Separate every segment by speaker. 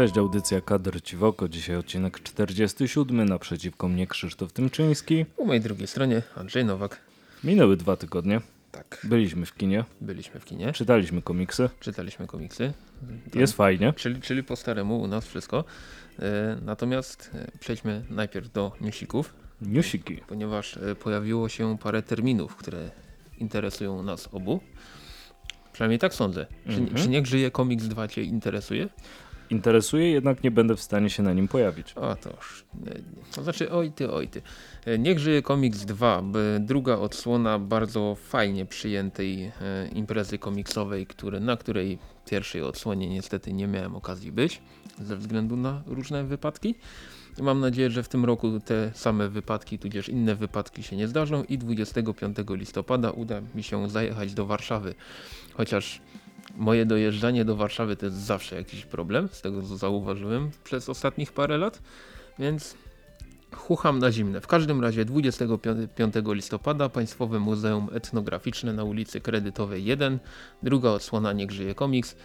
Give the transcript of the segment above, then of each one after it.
Speaker 1: Cześć, audycja Kadr Ciwoko. Dzisiaj odcinek 47. Naprzeciwko mnie Krzysztof Tymczyński.
Speaker 2: Po mojej drugiej stronie Andrzej Nowak.
Speaker 1: Minęły dwa tygodnie.
Speaker 2: Tak.
Speaker 1: Byliśmy w kinie.
Speaker 2: Byliśmy w kinie.
Speaker 1: Czytaliśmy komiksy.
Speaker 2: Czytaliśmy komiksy.
Speaker 1: Tam. Jest fajnie.
Speaker 2: Czyli, czyli po staremu u nas wszystko. E, natomiast e, przejdźmy najpierw do newsików.
Speaker 1: Newsiki.
Speaker 2: Ponieważ e, pojawiło się parę terminów, które interesują nas obu. Przynajmniej tak sądzę. Czy,
Speaker 1: Mhm.
Speaker 2: czy Niech żyje komiks 2 Cię interesuje?
Speaker 1: Interesuje, jednak nie będę w stanie się na nim pojawić.
Speaker 2: O toż. nie, nie. To znaczy, oj ty, oj ty. E, Niech żyje komiks 2, by druga odsłona bardzo fajnie przyjętej e, imprezy komiksowej, który, na której pierwszej odsłonie niestety nie miałem okazji być, ze względu na różne wypadki. Mam nadzieję, że w tym roku te same wypadki, tudzież inne wypadki się nie zdarzą i 25 listopada uda mi się zajechać do Warszawy. Chociaż moje dojeżdżanie do Warszawy to jest zawsze jakiś problem, z tego co zauważyłem przez ostatnich parę lat, więc chucham na zimne. W każdym razie 25 listopada Państwowe Muzeum Etnograficzne na ulicy Kredytowej 1, druga odsłona Niech żyje komiks.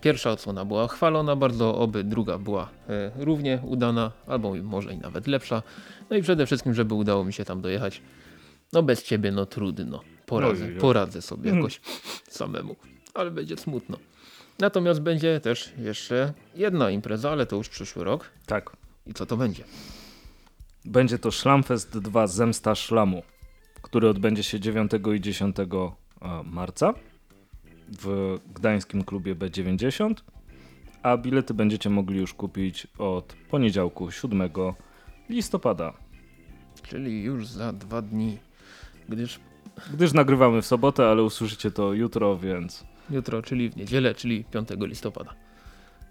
Speaker 2: Pierwsza odsłona była chwalona bardzo, oby druga była e, równie udana, albo może i nawet lepsza. No i przede wszystkim, żeby udało mi się tam dojechać. No bez ciebie no trudno. Poradzę,
Speaker 1: oj.
Speaker 2: poradzę sobie
Speaker 1: Mhm.
Speaker 2: jakoś samemu, ale będzie smutno. Natomiast będzie też jeszcze jedna impreza, ale to już przyszły rok.
Speaker 1: Tak.
Speaker 2: I co to będzie?
Speaker 1: Będzie to Szlamfest 2 Zemsta Szlamu, który odbędzie się 9 i 10 e, marca w gdańskim klubie B90, a bilety będziecie mogli już kupić od poniedziałku 7 listopada.
Speaker 2: Czyli już za dwa dni, gdyż
Speaker 1: Gdyż nagrywamy w sobotę, ale usłyszycie to jutro, więc
Speaker 2: jutro, czyli w niedzielę, czyli 5 listopada.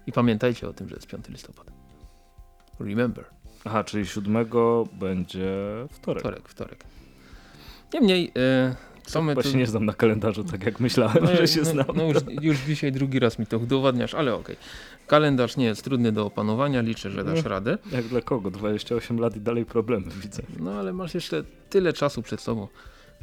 Speaker 2: I pamiętajcie o tym, że jest 5 listopada. Remember.
Speaker 1: Aha, czyli 7 będzie wtorek.
Speaker 2: Wtorek, wtorek. Niemniej, e, co my
Speaker 1: Chyba
Speaker 2: tu...
Speaker 1: się nie znam na kalendarzu tak jak myślałem, że się
Speaker 2: no,
Speaker 1: znam.
Speaker 2: No już, już dzisiaj drugi raz mi to udowadniasz, ale okej. Kalendarz nie jest trudny do opanowania, liczę, że dasz
Speaker 1: No.
Speaker 2: radę.
Speaker 1: Jak dla kogo? 28 lat i dalej problemy widzę.
Speaker 2: No ale masz jeszcze tyle czasu przed sobą.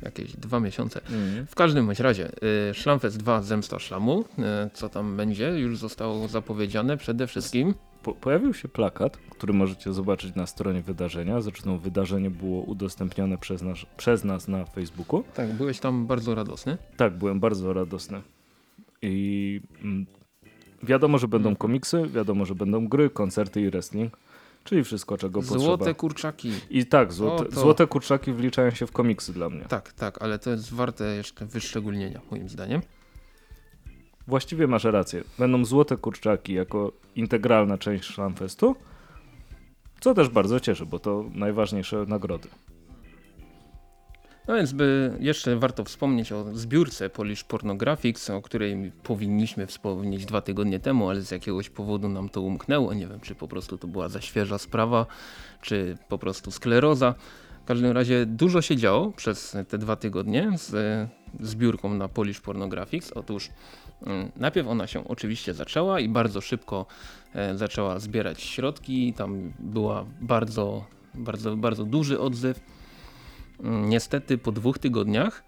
Speaker 2: Jakieś dwa miesiące.
Speaker 1: Mm.
Speaker 2: W każdym bądź razie, y, Szlamfest 2 Zemsta Szlamu, y, co tam będzie, już zostało zapowiedziane przede wszystkim.
Speaker 1: Po, pojawił się plakat, który możecie zobaczyć na stronie wydarzenia. Zresztą wydarzenie było udostępnione przez, nasz, przez nas na Facebooku.
Speaker 2: Tak, byłeś tam bardzo radosny.
Speaker 1: Tak, byłem bardzo radosny. I mm, wiadomo, że będą
Speaker 2: Mhm.
Speaker 1: komiksy, wiadomo, że będą gry, koncerty i wrestling. Czyli wszystko, czego
Speaker 2: Złote
Speaker 1: potrzeba.
Speaker 2: kurczaki.
Speaker 1: I tak, złote,
Speaker 2: to-
Speaker 1: złote kurczaki wliczają się w komiksy dla mnie.
Speaker 2: Tak, tak, ale to jest warte jeszcze wyszczególnienia moim zdaniem.
Speaker 1: Właściwie masz rację. Będą złote kurczaki jako integralna część Szlamfestu, co też bardzo cieszy, bo to najważniejsze nagrody.
Speaker 2: No więc by jeszcze warto wspomnieć o zbiórce Polish Pornographics, o której powinniśmy wspomnieć dwa tygodnie temu, ale z jakiegoś powodu nam to umknęło. Nie wiem, czy po prostu to była za świeża sprawa, czy po prostu skleroza. W każdym razie dużo się działo przez te dwa tygodnie z e, zbiórką na Polish Pornographics. Otóż mm, najpierw ona się oczywiście zaczęła i bardzo szybko e, zaczęła zbierać środki. Tam była bardzo, bardzo, bardzo duży odzew. Niestety po dwóch tygodniach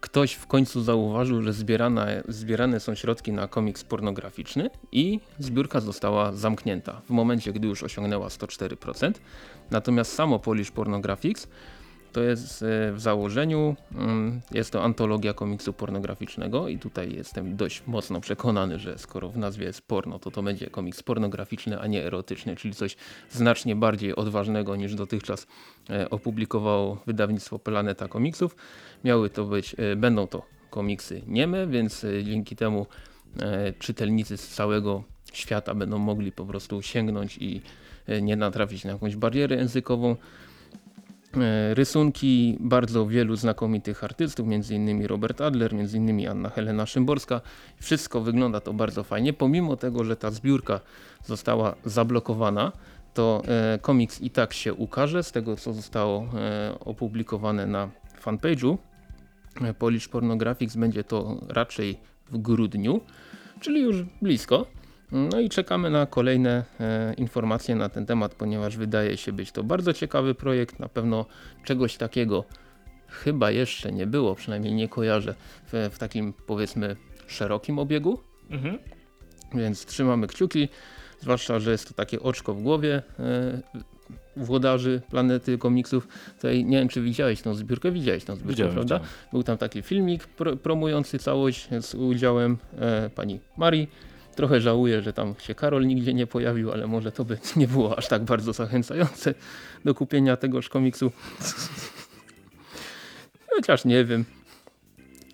Speaker 2: ktoś w końcu zauważył, że zbierane, zbierane są środki na komiks pornograficzny i zbiórka została zamknięta w momencie, gdy już osiągnęła 104%. Natomiast samo Polish Pornographics to jest e, w założeniu, mm, jest to antologia komiksu pornograficznego i tutaj jestem dość mocno przekonany, że skoro w nazwie jest porno, to to będzie komiks pornograficzny, a nie erotyczny, czyli coś znacznie bardziej odważnego niż dotychczas e, opublikowało wydawnictwo Planeta Komiksów. Miały to być, e, będą to komiksy nieme, więc dzięki temu czytelnicy z całego świata będą mogli po prostu sięgnąć i nie natrafić na jakąś barierę językową. E, Rysunki bardzo wielu znakomitych artystów, m.in. Robert Adler, m.in. Anna Helena Szymborska. Wszystko wygląda to bardzo fajnie, pomimo tego, że ta zbiórka została zablokowana, to e, komiks i tak się ukaże z tego, co zostało e, opublikowane na fanpage'u. Polish Pornographics będzie to raczej w grudniu, czyli już blisko. No i czekamy na kolejne e, informacje na ten temat, ponieważ wydaje się być to bardzo ciekawy projekt. Na pewno czegoś takiego chyba jeszcze nie było, przynajmniej nie kojarzę w, w takim powiedzmy szerokim obiegu.
Speaker 1: Mhm.
Speaker 2: Więc trzymamy kciuki. zwłaszcza, że jest to takie oczko w głowie e, włodarzy planety komiksów. Tutaj nie wiem, czy widziałeś tą zbiórkę, widziałeś tą zbiórkę,
Speaker 1: Widziałem,
Speaker 2: prawda?
Speaker 1: widziałem.
Speaker 2: Był tam taki filmik pro, promujący całość z udziałem e, pani Marii. Trochę żałuję, że tam się Karol nigdzie nie pojawił, ale może to by nie było aż tak bardzo zachęcające do kupienia tegoż komiksu. Chociaż nie wiem.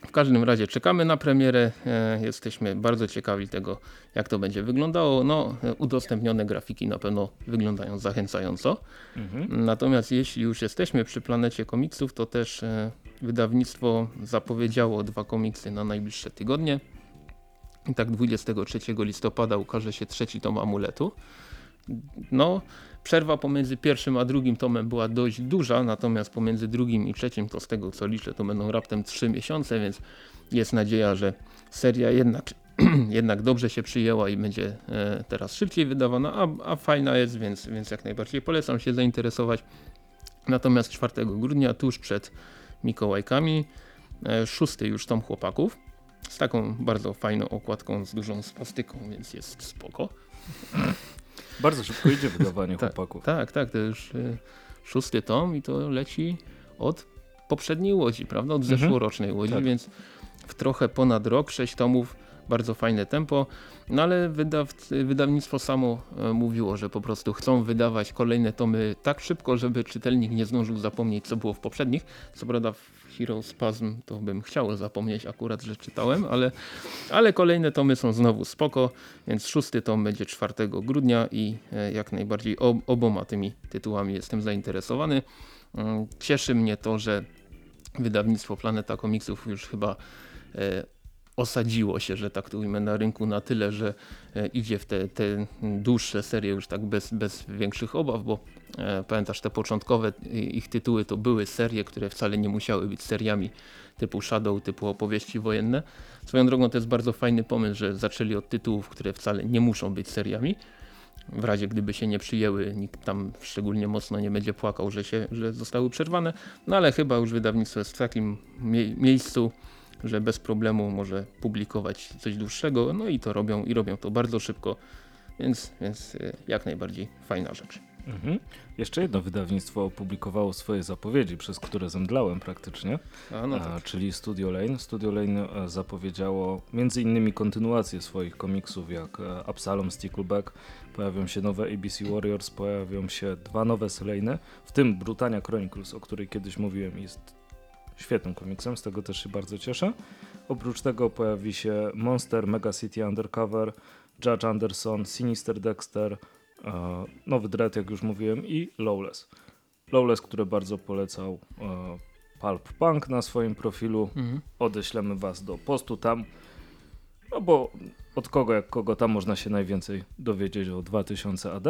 Speaker 2: W każdym razie czekamy na premierę. E, jesteśmy bardzo ciekawi tego, jak to będzie wyglądało. No, udostępnione grafiki na pewno wyglądają zachęcająco.
Speaker 1: Mhm.
Speaker 2: Natomiast jeśli już jesteśmy przy planecie komiksów, to też e, wydawnictwo zapowiedziało dwa komiksy na najbliższe tygodnie. I tak 23 listopada ukaże się trzeci tom Amuletu. No, przerwa pomiędzy pierwszym a drugim tomem była dość duża, natomiast pomiędzy drugim i trzecim, to z tego co liczę, to będą raptem 3 miesiące, więc jest nadzieja, że seria jednak, jednak dobrze się przyjęła i będzie e, teraz szybciej wydawana, a, a fajna jest, więc, więc jak najbardziej polecam się zainteresować. Natomiast 4 grudnia, tuż przed Mikołajkami, e, szósty już tom chłopaków, z taką bardzo fajną okładką, z dużą spastyką, więc jest spoko.
Speaker 1: Bardzo szybko idzie wydawanie
Speaker 2: Tak,
Speaker 1: chłopaków.
Speaker 2: Tak, tak, to już y, szósty tom i to leci od poprzedniej łodzi, prawda? Od
Speaker 1: Mhm.
Speaker 2: zeszłorocznej łodzi,
Speaker 1: Tak.
Speaker 2: więc w trochę ponad rok, sześć tomów, bardzo fajne tempo. No ale wydawnictwo samo e, mówiło, że po prostu chcą wydawać kolejne tomy tak szybko, żeby czytelnik nie zdążył zapomnieć, co było w poprzednich. Co prawda w Hero Spasm to bym chciał zapomnieć akurat, że czytałem, ale, ale kolejne tomy są znowu spoko, więc szósty tom będzie 4 grudnia i e, jak najbardziej ob oboma tymi tytułami jestem zainteresowany. Mm, Cieszy mnie to, że wydawnictwo Planeta Komiksów już chyba e, osadziło się, że tak to ujmę, na rynku na tyle, że e, idzie w te, te dłuższe serie już tak bez, bez większych obaw, bo e, pamiętasz te początkowe i- ich tytuły to były serie, które wcale nie musiały być seriami typu Shadow, typu opowieści wojenne. Swoją drogą to jest bardzo fajny pomysł, że zaczęli od tytułów, które wcale nie muszą być seriami. W razie gdyby się nie przyjęły, nikt tam szczególnie mocno nie będzie płakał, że, się, że zostały przerwane. No ale chyba już wydawnictwo jest w takim mie miejscu, że bez problemu może publikować coś dłuższego. No i to robią i robią to bardzo szybko, więc, więc y, jak najbardziej fajna rzecz.
Speaker 1: Mhm. Jeszcze jedno wydawnictwo opublikowało swoje zapowiedzi, przez które zemdlałem praktycznie,
Speaker 2: A, no
Speaker 1: a,
Speaker 2: tak.
Speaker 1: czyli Studio Lane. Studio Lane e, zapowiedziało między innymi kontynuację swoich komiksów jak e, Absalom Stickleback, pojawią się nowe ABC Warriors, pojawią się dwa nowe Selene, w tym Brutania Chronicles, o której kiedyś mówiłem, jest świetnym komiksem, z tego też się bardzo cieszę. Oprócz tego pojawi się Monster, Mega City Undercover, Judge Anderson, Sinister Dexter, e, Nowy Dread, jak już mówiłem, i Lawless. Lawless, które bardzo polecał e, Pulp Punk na swoim profilu.
Speaker 2: Mhm.
Speaker 1: Odeślemy was do postu tam, no bo od kogo jak kogo tam można się najwięcej dowiedzieć o 2000 AD.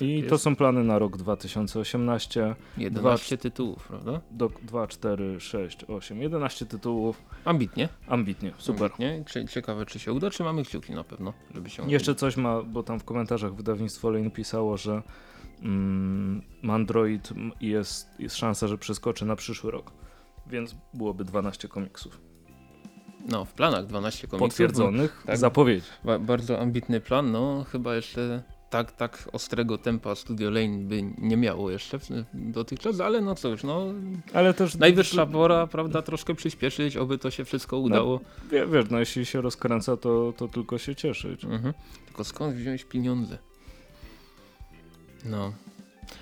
Speaker 1: I
Speaker 2: jest.
Speaker 1: to są plany na rok 2018,
Speaker 2: 11 tytułów, prawda?
Speaker 1: do 2, 4, 6, 8, 11 tytułów.
Speaker 2: Ambitnie.
Speaker 1: Ambitnie, super.
Speaker 2: Ambitnie. Cie- Ciekawe, czy się uda, czy mamy kciuki na pewno, żeby się
Speaker 1: Jeszcze coś ma, bo tam w komentarzach wydawnictwo Lane pisało, że mm, Mandroid jest, jest szansa, że przeskoczy na przyszły rok. Więc byłoby 12 komiksów.
Speaker 2: No, w planach 12 komiksów.
Speaker 1: Potwierdzonych
Speaker 2: tak.
Speaker 1: zapowiedzi.
Speaker 2: Ba bardzo ambitny plan, no chyba jeszcze tak, tak ostrego tempa Studio Lane by nie miało jeszcze dotychczas, ale no cóż, no
Speaker 1: Ale też
Speaker 2: najwyższa pora, prawda, troszkę przyspieszyć, oby to się wszystko udało.
Speaker 1: Wie, wiesz, no jeśli się rozkręca, to, to tylko się cieszyć.
Speaker 2: Mhm. Tylko skąd wziąć pieniądze? No.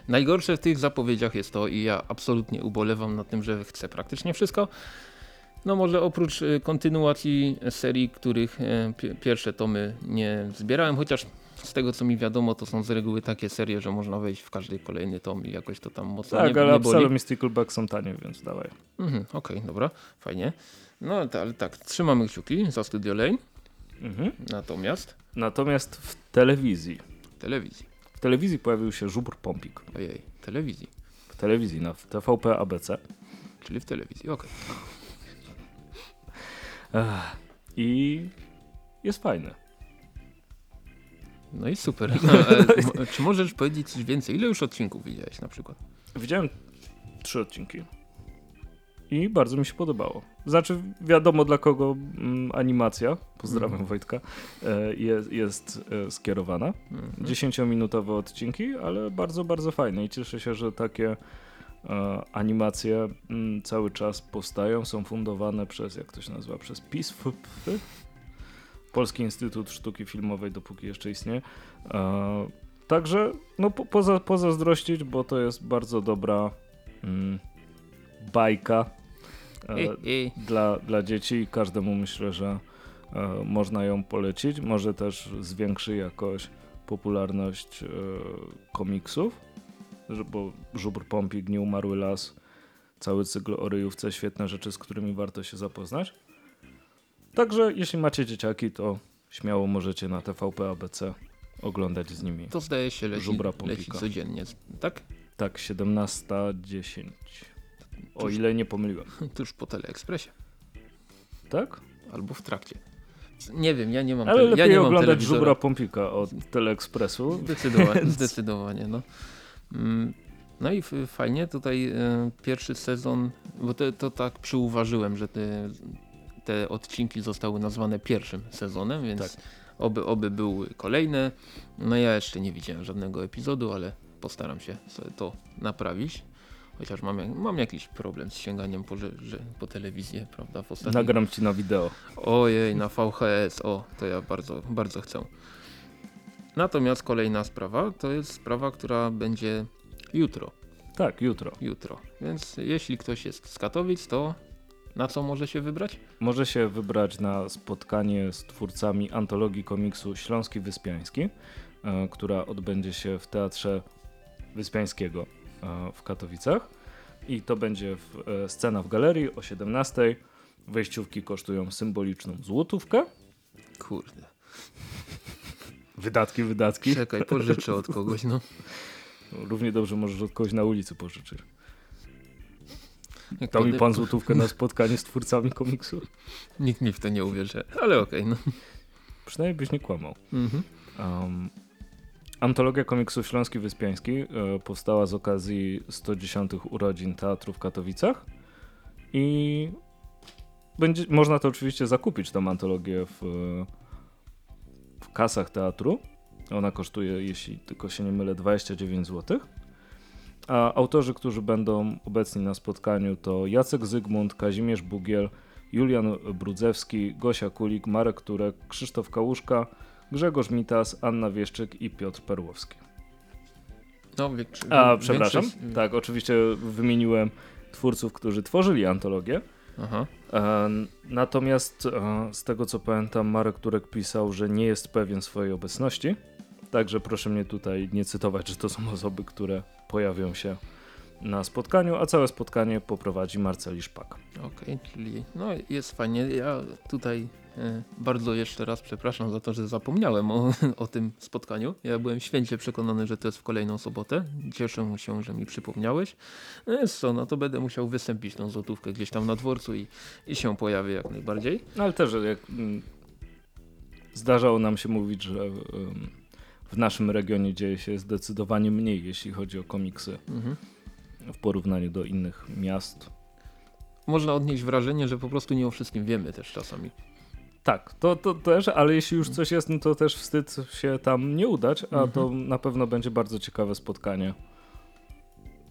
Speaker 2: Najgorsze w tych zapowiedziach jest to i ja absolutnie ubolewam nad tym, że chcę praktycznie wszystko. No może oprócz y, kontynuacji serii, których e, pi- pierwsze tomy nie zbierałem, chociaż z tego co mi wiadomo, to są z reguły takie serie, że można wejść w każdy kolejny tom i jakoś to tam mocno
Speaker 1: Tak,
Speaker 2: nie,
Speaker 1: ale
Speaker 2: nie boli.
Speaker 1: Absalom i Stickleback są tanie, więc dawaj.
Speaker 2: Mhm, Okej, dobra, fajnie. No ale tak, trzymamy kciuki za Studio Lane,
Speaker 1: Mhm.
Speaker 2: natomiast
Speaker 1: Natomiast w telewizji.
Speaker 2: telewizji.
Speaker 1: W telewizji pojawił się Żubr Pompik.
Speaker 2: Ojej, telewizji.
Speaker 1: W telewizji, na TVP ABC.
Speaker 2: Czyli w telewizji, okej.
Speaker 1: Ech. I jest fajny.
Speaker 2: No i super. E, m- Czy możesz powiedzieć coś więcej? Ile już odcinków widziałeś na przykład?
Speaker 1: Widziałem trzy odcinki. i bardzo mi się podobało. Znaczy, wiadomo dla kogo mm, animacja, pozdrawiam
Speaker 2: Mhm.
Speaker 1: Wojtka, e, jest, jest e, skierowana.
Speaker 2: Mhm.
Speaker 1: 10-minutowe odcinki, ale bardzo, bardzo fajne i cieszę się, że takie e, animacje mm, cały czas powstają, są fundowane przez, jak to się nazywa, przez PISF, Polski Instytut Sztuki Filmowej, dopóki jeszcze istnieje. E, także, no po, poza, pozazdrościć, bo to jest bardzo dobra mm, bajka e,
Speaker 2: Ej, ej.
Speaker 1: dla, dla dzieci i każdemu myślę, że e, można ją polecić. Może też zwiększy jakoś popularność e, komiksów, bo Żubr Pompik, Nieumarły Las, cały cykl o ryjówce, świetne rzeczy, z którymi warto się zapoznać. Także jeśli macie dzieciaki, to śmiało możecie na TVP ABC oglądać z nimi.
Speaker 2: To zdaje się leci,
Speaker 1: Żubra
Speaker 2: leci codziennie, tak?
Speaker 1: Tak, 17.10. O
Speaker 2: Tuż-
Speaker 1: ile nie pomyliłem.
Speaker 2: Tuż po Teleekspresie.
Speaker 1: Tak?
Speaker 2: Albo w trakcie. Nie wiem, ja nie mam,
Speaker 1: Ale lepiej
Speaker 2: ja nie mam
Speaker 1: oglądać
Speaker 2: telewizora.
Speaker 1: Żubra Pompika od Teleekspresu.
Speaker 2: Zdecydowanie, zdecydowanie. No. Mm, no i fajnie tutaj e, pierwszy sezon, bo to, to tak przyuważyłem, że te, te odcinki zostały nazwane pierwszym sezonem, więc
Speaker 1: Tak.
Speaker 2: oby, oby były kolejne. No ja jeszcze nie widziałem żadnego epizodu, ale postaram się sobie to naprawić. Chociaż mam, mam jakiś problem z sięganiem po, że, po telewizję, prawda? W ostatnim...
Speaker 1: Nagram ci na wideo.
Speaker 2: Ojej, na VHS, o, to ja bardzo, bardzo chcę. Natomiast kolejna sprawa, to jest sprawa, która będzie jutro,
Speaker 1: Tak, jutro.
Speaker 2: jutro. Więc jeśli ktoś jest z Katowic, to na co może się wybrać?
Speaker 1: Może się wybrać na spotkanie z twórcami antologii komiksu Śląski Wyspiański, e, która odbędzie się w Teatrze Wyspiańskiego e, w Katowicach. I to będzie w, e, scena w galerii o 17. Wejściówki kosztują symboliczną złotówkę.
Speaker 2: Kurde,
Speaker 1: Wydatki, wydatki.
Speaker 2: czekaj, pożyczę od kogoś, no.
Speaker 1: Równie dobrze możesz od kogoś na ulicy pożyczyć.
Speaker 2: Jak
Speaker 1: Da mi pan złotówkę na spotkanie z twórcami komiksu?
Speaker 2: Nikt mi w to nie uwierzy, ale okej, no.
Speaker 1: Przynajmniej byś nie kłamał.
Speaker 2: Mhm.
Speaker 1: Um, antologia komiksu Śląski Wyspiański e, powstała z okazji 110 urodzin teatru w Katowicach i będzie, można to oczywiście zakupić tą antologię w, e, w kasach teatru. Ona kosztuje, jeśli tylko się nie mylę, 29 zł. A autorzy, którzy będą obecni na spotkaniu to Jacek Zygmunt, Kazimierz Bugiel, Julian Brudzewski, Gosia Kulik, Marek Turek, Krzysztof Kałuszka, Grzegorz Mitas, Anna Wieszczyk i Piotr Perłowski.
Speaker 2: No, większy,
Speaker 1: A,
Speaker 2: większość-
Speaker 1: przepraszam. Tak, oczywiście wymieniłem twórców, którzy tworzyli antologię.
Speaker 2: Aha.
Speaker 1: Natomiast z tego co pamiętam, Marek Turek pisał, że nie jest pewien swojej obecności. Także proszę mnie tutaj nie cytować, że to są osoby, które pojawią się na spotkaniu, a całe spotkanie poprowadzi Marceli Szpak.
Speaker 2: Okej, czyli no jest fajnie. Ja tutaj e, bardzo jeszcze raz przepraszam za to, że zapomniałem o, o tym spotkaniu. Ja byłem święcie przekonany, że to jest w kolejną sobotę. Cieszę się, że mi przypomniałeś. No jest co, no to będę musiał wystąpić tą złotówkę gdzieś tam na dworcu i, i się pojawię jak najbardziej.
Speaker 1: No ale też jak mm, zdarzało nam się mówić, że w naszym regionie dzieje się zdecydowanie mniej, jeśli chodzi o komiksy
Speaker 2: Mhm.
Speaker 1: w porównaniu do innych miast.
Speaker 2: Można odnieść wrażenie, że po prostu nie o wszystkim wiemy też czasami.
Speaker 1: Tak, to, to też, ale jeśli już coś jest, no to też wstyd się tam nie udać, a
Speaker 2: Mhm.
Speaker 1: to na pewno będzie bardzo ciekawe spotkanie.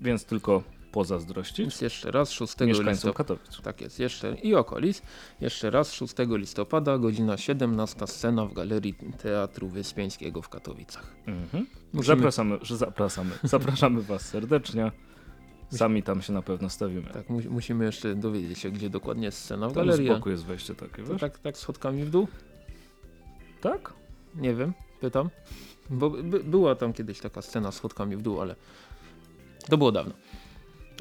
Speaker 1: Więc tylko pozazdrościć
Speaker 2: Więc jeszcze raz 6
Speaker 1: mieszkańcom
Speaker 2: listopada.
Speaker 1: Katowic.
Speaker 2: Tak jest, jeszcze i okolic. Jeszcze raz 6 listopada, godzina 17, scena w Galerii Teatru Wyspiańskiego w Katowicach.
Speaker 1: Mhm.
Speaker 2: Musimy-
Speaker 1: Zapraszamy, że zapraszamy. Zapraszamy Was serdecznie. Sami tam się na pewno stawimy.
Speaker 2: Tak, mu musimy jeszcze dowiedzieć się, gdzie dokładnie jest scena w
Speaker 1: Tam z
Speaker 2: galerii.
Speaker 1: boku jest wejście takie, wiesz?
Speaker 2: tak, tak schodkami w dół?
Speaker 1: Tak?
Speaker 2: Nie wiem, pytam. Bo by, była tam kiedyś taka scena z schodkami w dół, ale to było dawno.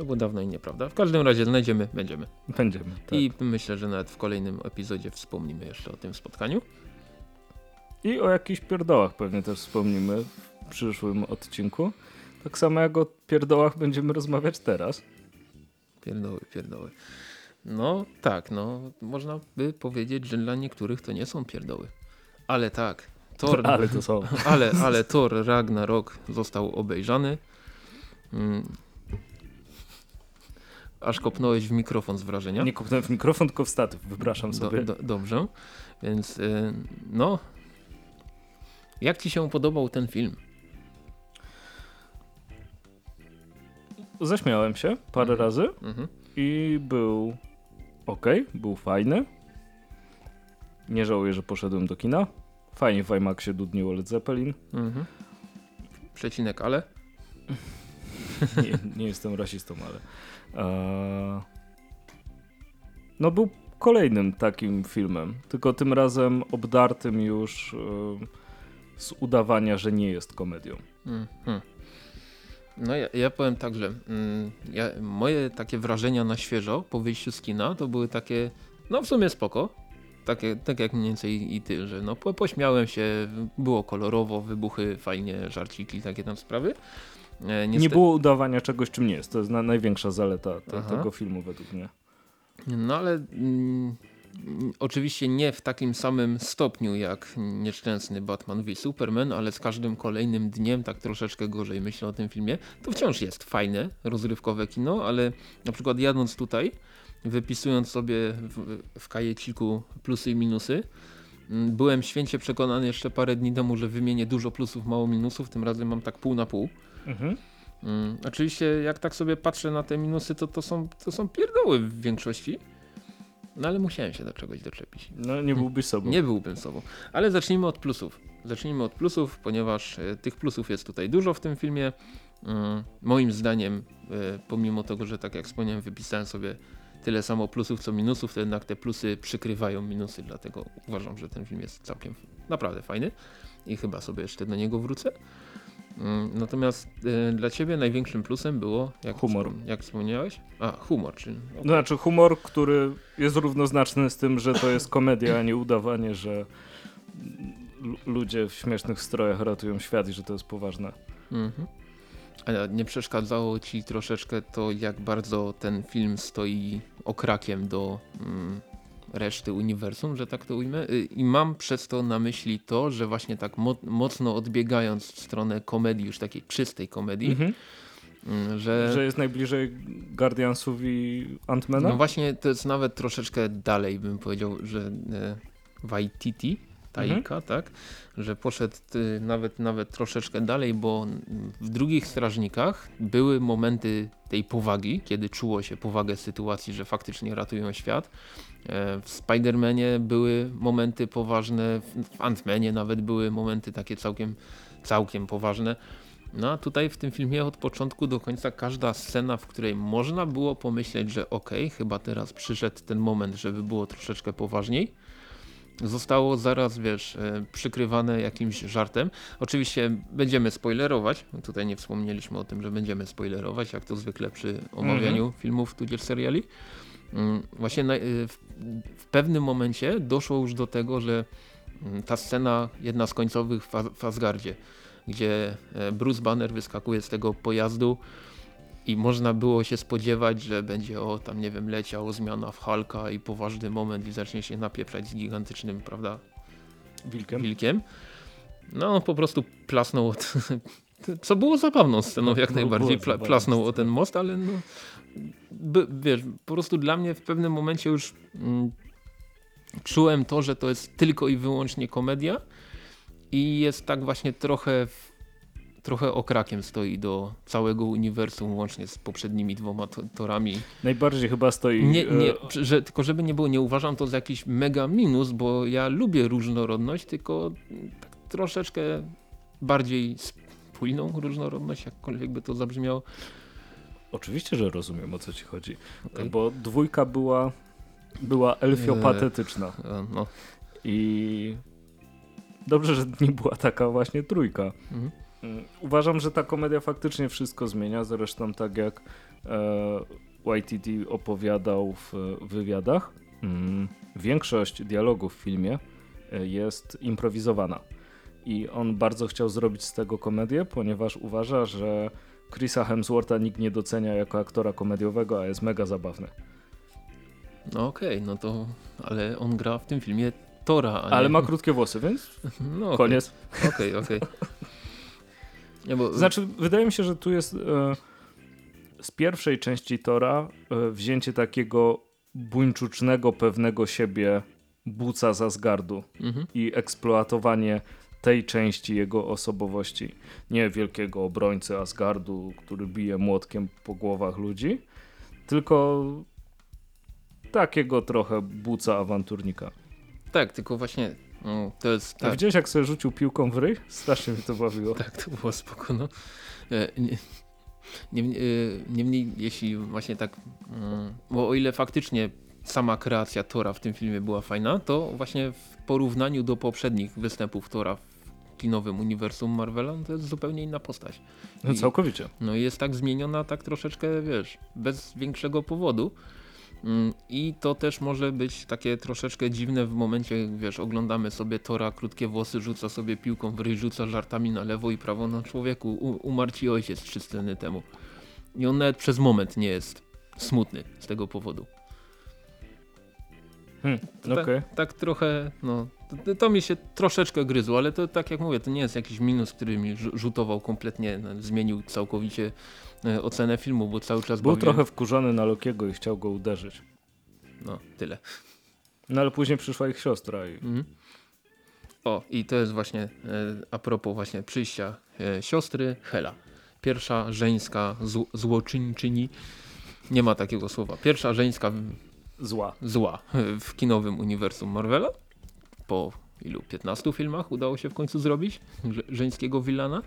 Speaker 2: To było dawno i nieprawda. W każdym razie znajdziemy, będziemy.
Speaker 1: Będziemy. Tak.
Speaker 2: I myślę, że nawet w kolejnym epizodzie wspomnimy jeszcze o tym spotkaniu.
Speaker 1: I o jakichś pierdołach pewnie też wspomnimy w przyszłym odcinku. Tak samo jak o pierdołach będziemy rozmawiać teraz.
Speaker 2: Pierdoły, pierdoły. No tak, no można by powiedzieć, że dla niektórych to nie są pierdoły. Ale tak, Thor,
Speaker 1: Ale to są.
Speaker 2: ale, ale Thor Ragnarok został obejrzany. Aż kopnąłeś w mikrofon z wrażenia.
Speaker 1: Nie kopnąłem w mikrofon, tylko w statyw, wypraszam
Speaker 2: Do,
Speaker 1: sobie.
Speaker 2: do, dobrze. Więc y, no. Jak ci się podobał ten film?
Speaker 1: Zaśmiałem się parę
Speaker 2: Mhm.
Speaker 1: razy
Speaker 2: Mhm.
Speaker 1: i był ok, był fajny. Nie żałuję, że poszedłem do kina. Fajnie w IMAXie dudniło Led Zeppelin.
Speaker 2: Mhm. Przecinek, ale.
Speaker 1: Nie, nie jestem rasistą, ale... E... No był kolejnym takim filmem, tylko tym razem obdartym już e... z udawania, że nie jest komedią.
Speaker 2: Mhm. No ja, ja powiem tak, że mm, ja, moje takie wrażenia na świeżo po wyjściu z kina to były takie, no w sumie spoko. Tak jak mniej więcej i ty, że no po, pośmiałem się, było kolorowo, wybuchy, fajnie, żarciki, takie tam sprawy. E,
Speaker 1: Nie
Speaker 2: niestety-
Speaker 1: było udawania czegoś, czym nie jest. To jest na, największa zaleta te, tego filmu według mnie.
Speaker 2: No ale mm, mm, oczywiście nie w takim samym stopniu jak nieszczęsny Batman v Superman, ale z każdym kolejnym dniem tak troszeczkę gorzej myślę o tym filmie. To wciąż jest fajne, rozrywkowe kino, ale na przykład jadąc tutaj, wypisując sobie w, w kajeciku plusy i minusy, mm, byłem święcie przekonany jeszcze parę dni temu, że wymienię dużo plusów, mało minusów, tym razem mam tak pół na pół.
Speaker 1: Mhm.
Speaker 2: Mm, oczywiście jak tak sobie patrzę na te minusy, to to są, to są pierdoły w większości. No ale musiałem się do czegoś doczepić.
Speaker 1: No nie byłbyś sobą.
Speaker 2: Nie byłbym sobą. Ale zacznijmy od plusów. Zacznijmy od plusów, ponieważ e, tych plusów jest tutaj dużo w tym filmie. Mm, moim zdaniem, e, pomimo tego, że tak jak wspomniałem, wypisałem sobie tyle samo plusów co minusów, to jednak te plusy przykrywają minusy, dlatego uważam, że ten film jest całkiem naprawdę fajny i chyba sobie jeszcze do niego wrócę. Mm, Natomiast e, dla ciebie największym plusem było, jak,
Speaker 1: Humor.
Speaker 2: wspom- jak wspomniałeś? A, humor, czyli
Speaker 1: No, znaczy humor, który jest równoznaczny z tym, że to jest komedia, a nie udawanie, że ludzie w śmiesznych strojach ratują świat i że to jest poważne.
Speaker 2: Mhm. A nie przeszkadzało ci troszeczkę to, jak bardzo ten film stoi okrakiem do mm, reszty uniwersum, że tak to ujmę? Y, I mam przez to na myśli to, że właśnie tak mo mocno odbiegając w stronę komedii, już takiej czystej komedii,
Speaker 1: Mhm.
Speaker 2: mm, że,
Speaker 1: Że jest najbliżej Guardiansów i Antmana?
Speaker 2: no właśnie to jest nawet troszeczkę dalej, bym powiedział, że e, Waititi, Taika, tak, że poszedł y, nawet, nawet troszeczkę dalej, bo w drugich strażnikach były momenty tej powagi, kiedy czuło się powagę sytuacji, że faktycznie ratują świat. E, W Spider-Manie były momenty poważne, w Ant-Manie nawet były momenty takie całkiem, całkiem poważne. No a tutaj w tym filmie od początku do końca każda scena, w której można było pomyśleć, że okej, chyba teraz przyszedł ten moment, żeby było troszeczkę poważniej, zostało zaraz, wiesz, e, przykrywane jakimś żartem. Oczywiście będziemy spoilerować, tutaj nie wspomnieliśmy o tym, że będziemy spoilerować, jak to zwykle przy omawianiu filmów tudzież seriali. Mm, Właśnie y, w, pewnym momencie doszło już do tego, że mm, ta scena, jedna z końcowych w Asgardzie, gdzie e, Bruce Banner wyskakuje z tego pojazdu i można było się spodziewać, że będzie o tam nie wiem leciał zmiana w Hulka i poważny moment i zacznie się napieprzać z gigantycznym, prawda,
Speaker 1: Wilkiem?
Speaker 2: wilkiem. No on po prostu plasnął od, co było zabawną sceną jak
Speaker 1: No,
Speaker 2: najbardziej, Pla, plasnął o ten most, ale no by, wiesz, po prostu dla mnie w pewnym momencie już mm, czułem to, że to jest tylko i wyłącznie komedia i jest tak właśnie trochę w, trochę okrakiem stoi do całego uniwersum łącznie z poprzednimi dwoma to, torami.
Speaker 1: Najbardziej chyba stoi...
Speaker 2: Nie, nie,
Speaker 1: e,
Speaker 2: że, tylko żeby nie było, nie uważam to za jakiś mega minus, bo ja lubię różnorodność, tylko tak troszeczkę bardziej spójną różnorodność, jakkolwiek by to zabrzmiało.
Speaker 1: Oczywiście, że rozumiem o co ci chodzi.
Speaker 2: Okej.
Speaker 1: Bo dwójka była, była elfiopatetyczna.
Speaker 2: E, No.
Speaker 1: I dobrze, że nie była taka właśnie trójka.
Speaker 2: Mhm.
Speaker 1: Mm, Uważam, że ta komedia faktycznie wszystko zmienia. Zresztą tak jak e, YTT opowiadał w wywiadach, mm, większość dialogów w filmie e, jest improwizowana. I on bardzo chciał zrobić z tego komedię, ponieważ uważa, że Chrisa Hemswortha nikt nie docenia jako aktora komediowego, a jest mega zabawny.
Speaker 2: No okej, no to, ale on gra w tym filmie Tora,
Speaker 1: Ale
Speaker 2: nie...
Speaker 1: ma krótkie włosy, więc
Speaker 2: no, okej,
Speaker 1: koniec.
Speaker 2: Okej, okej. Nie, bo...
Speaker 1: Znaczy, wydaje mi się, że tu jest e, z pierwszej części Tora e, wzięcie takiego buńczucznego, pewnego siebie buca z Asgardu
Speaker 2: Mhm.
Speaker 1: i eksploatowanie tej części jego osobowości. Nie wielkiego obrońcy Asgardu, który bije młotkiem po głowach ludzi, tylko takiego trochę buca awanturnika.
Speaker 2: Tak, tylko właśnie mm, to jest...
Speaker 1: A
Speaker 2: Tak,
Speaker 1: widziałeś jak sobie rzucił piłką w ryj? Strasznie mnie to bawiło.
Speaker 2: tak, to było spoko, no. E, nie- Niemniej, e, niemniej jeśli właśnie tak, mm, bo o ile faktycznie sama kreacja Tora w tym filmie była fajna, to właśnie w porównaniu do poprzednich występów Tora w kinowym uniwersum Marvela, no to jest zupełnie inna postać.
Speaker 1: No całkowicie.
Speaker 2: No i jest tak zmieniona, tak troszeczkę, wiesz, bez większego powodu. Mm, I to też może być takie troszeczkę dziwne w momencie, wiesz, oglądamy sobie Tora, krótkie włosy, rzuca sobie piłką w ryj, rzuca żartami na lewo i prawo. No człowieku, umarł ci ojciec trzy sceny temu. I on nawet przez moment nie jest smutny z tego powodu.
Speaker 1: Hmm,
Speaker 2: Ta-
Speaker 1: Okej.
Speaker 2: Tak trochę, no, to, to mi się troszeczkę gryzło, ale to tak jak mówię, to nie jest jakiś minus, który mi rzu- rzutował kompletnie, no, zmienił całkowicie e, ocenę filmu, bo cały czas
Speaker 1: Był
Speaker 2: bawiłem-
Speaker 1: trochę wkurzony na Lokiego i chciał go uderzyć.
Speaker 2: No, tyle.
Speaker 1: No ale później przyszła ich siostra i
Speaker 2: Mhm. O, i to jest właśnie e, a propos właśnie przyjścia e, siostry Hela. Pierwsza żeńska zł złoczyńczyni, nie ma takiego słowa, pierwsza żeńska
Speaker 1: zła.
Speaker 2: zła w kinowym uniwersum Marvela. Po ilu? 15 filmach udało się w końcu zrobić że, żeńskiego wilana.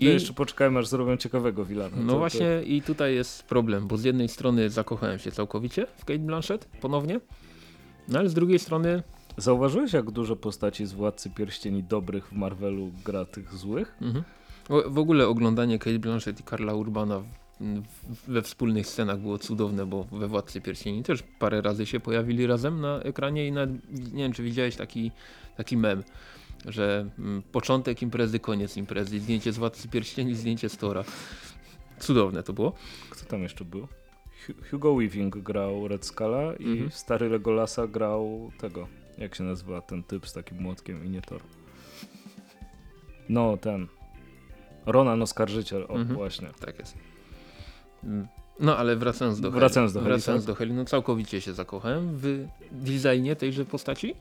Speaker 1: I jeszcze poczekajmy aż zrobią ciekawego Wilana.
Speaker 2: No
Speaker 1: To- to-
Speaker 2: właśnie i tutaj jest problem, bo z jednej strony zakochałem się całkowicie w Kate Blanchett ponownie, no ale z drugiej strony
Speaker 1: Zauważyłeś jak dużo postaci z Władcy Pierścieni dobrych w Marvelu gra tych złych?
Speaker 2: Mhm. W- ogóle oglądanie Kate Blanchett i Karla Urbana we wspólnych scenach było cudowne, bo we Władcy Pierścieni też parę razy się pojawili razem na ekranie i nie wiem czy widziałeś taki, taki mem, że mm, początek imprezy, koniec imprezy, zdjęcie z Władcy Pierścieni, zdjęcie z Tora. Cudowne to było.
Speaker 1: Kto tam jeszcze był? Hu- Hugo Weaving grał Red Scala i
Speaker 2: Mhm.
Speaker 1: stary Legolasa grał tego, jak się nazywa ten typ z takim młotkiem i nie Thor. No, ten. Ronan Oskarżyciel, o
Speaker 2: Mhm.
Speaker 1: właśnie.
Speaker 2: Tak jest. No ale wracając do Heli.
Speaker 1: Wracając do Heli,
Speaker 2: wracając
Speaker 1: tak?
Speaker 2: do Heli, no całkowicie się zakochałem w designie tejże postaci.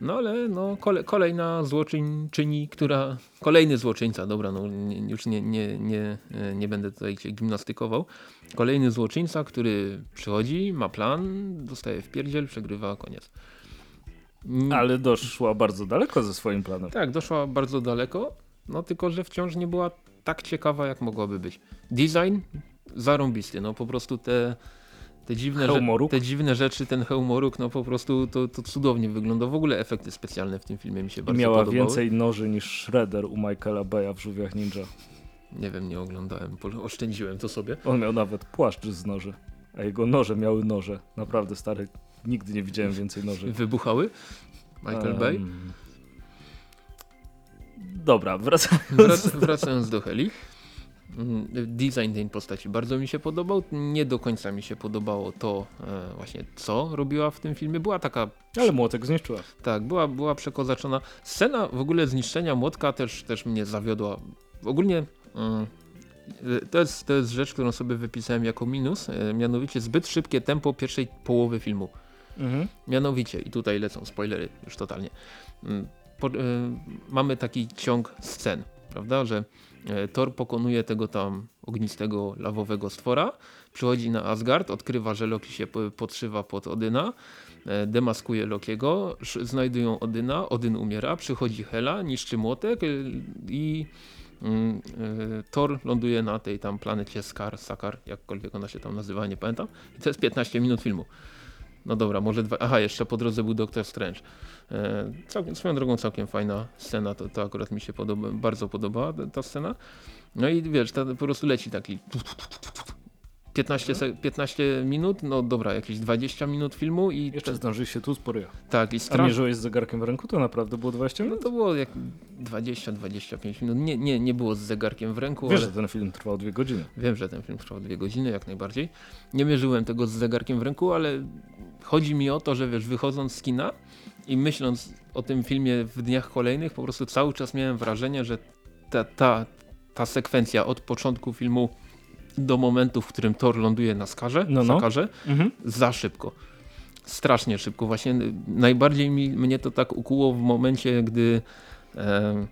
Speaker 2: No ale no kole, kolejna złoczyńczyni, która... Kolejny złoczyńca, dobra, no nie, już nie, nie, nie, nie będę tutaj się gimnastykował. Kolejny złoczyńca, który przychodzi, ma plan, dostaje w pierdziel, przegrywa, koniec.
Speaker 1: Ale doszła bardzo daleko ze swoim planem.
Speaker 2: tak, doszła bardzo daleko, no tylko, że wciąż nie była tak ciekawa, jak mogłaby być. Design zarąbisty, no po prostu te, te, dziwne,
Speaker 1: Hełmoruk?
Speaker 2: te dziwne rzeczy, ten hełmoruk, no po prostu to, to cudownie wygląda. W ogóle efekty specjalne w tym filmie mi się bardzo
Speaker 1: miała
Speaker 2: podobały.
Speaker 1: więcej noży niż Shredder u Michaela Baya w Żółwiach Ninja.
Speaker 2: Nie wiem, nie oglądałem, oszczędziłem to sobie.
Speaker 1: On miał nawet płaszcz z noży, a jego noże miały noże. Naprawdę stary, nigdy nie widziałem więcej noży.
Speaker 2: Wybuchały. Michael
Speaker 1: Em,
Speaker 2: Bay.
Speaker 1: Dobra, wracając.
Speaker 2: Wrac, wracając do Heli. Mm, Design tej postaci bardzo mi się podobał. Nie do końca mi się podobało to e, właśnie co robiła w tym filmie. Była taka
Speaker 1: Ale młotek zniszczyła.
Speaker 2: Tak, była, była przekozaczona. Scena w ogóle zniszczenia młotka też, też mnie zawiodła. Ogólnie mm, y, to, jest, to jest rzecz, którą sobie wypisałem jako minus, y, mianowicie zbyt szybkie tempo pierwszej połowy filmu.
Speaker 1: Mhm.
Speaker 2: Mianowicie, i tutaj lecą spoilery już totalnie, mm, po, mamy taki ciąg scen, prawda, że Thor pokonuje tego tam ognistego, lawowego stwora, przychodzi na Asgard, odkrywa, że Loki się po- podszywa pod Odyna, e, demaskuje Lokiego, znajdują Odyna, Odyn umiera, przychodzi Hela, niszczy młotek y, i mm, Thor ląduje na tej tam planecie Skar, Sakar, jakkolwiek ona się tam nazywa, nie pamiętam. I to jest 15 minut filmu. No dobra, może dwa. Aha, jeszcze po drodze był Doctor Strange. E, całkiem, swoją drogą całkiem fajna scena, to, to akurat mi się podoba, bardzo podobała ta, scena. No i wiesz, ta, po prostu leci taki 15, se, 15 minut, no dobra, jakieś 20 minut filmu i
Speaker 1: Jeszcze zdążyłeś się tu sporyja.
Speaker 2: tak, i
Speaker 1: A
Speaker 2: strach.
Speaker 1: mierzyłeś z zegarkiem w ręku? To naprawdę było 20
Speaker 2: No
Speaker 1: minut?
Speaker 2: to było jak 20-25 minut. Nie, nie, nie było z zegarkiem w ręku,
Speaker 1: Wiesz,
Speaker 2: ale
Speaker 1: że ten film trwał dwie godziny.
Speaker 2: wiem, że ten film trwał dwie godziny, jak najbardziej. Nie mierzyłem tego z zegarkiem w ręku, ale chodzi mi o to, że wiesz, wychodząc z kina i myśląc o tym filmie w dniach kolejnych, po prostu cały czas miałem wrażenie, że ta, ta, ta sekwencja od początku filmu do momentu, w którym Thor ląduje na skarze,
Speaker 1: No, no.
Speaker 2: Sakarze,
Speaker 1: Mhm.
Speaker 2: za szybko. Strasznie szybko. Właśnie najbardziej mi, mnie to tak ukuło w momencie, gdy e,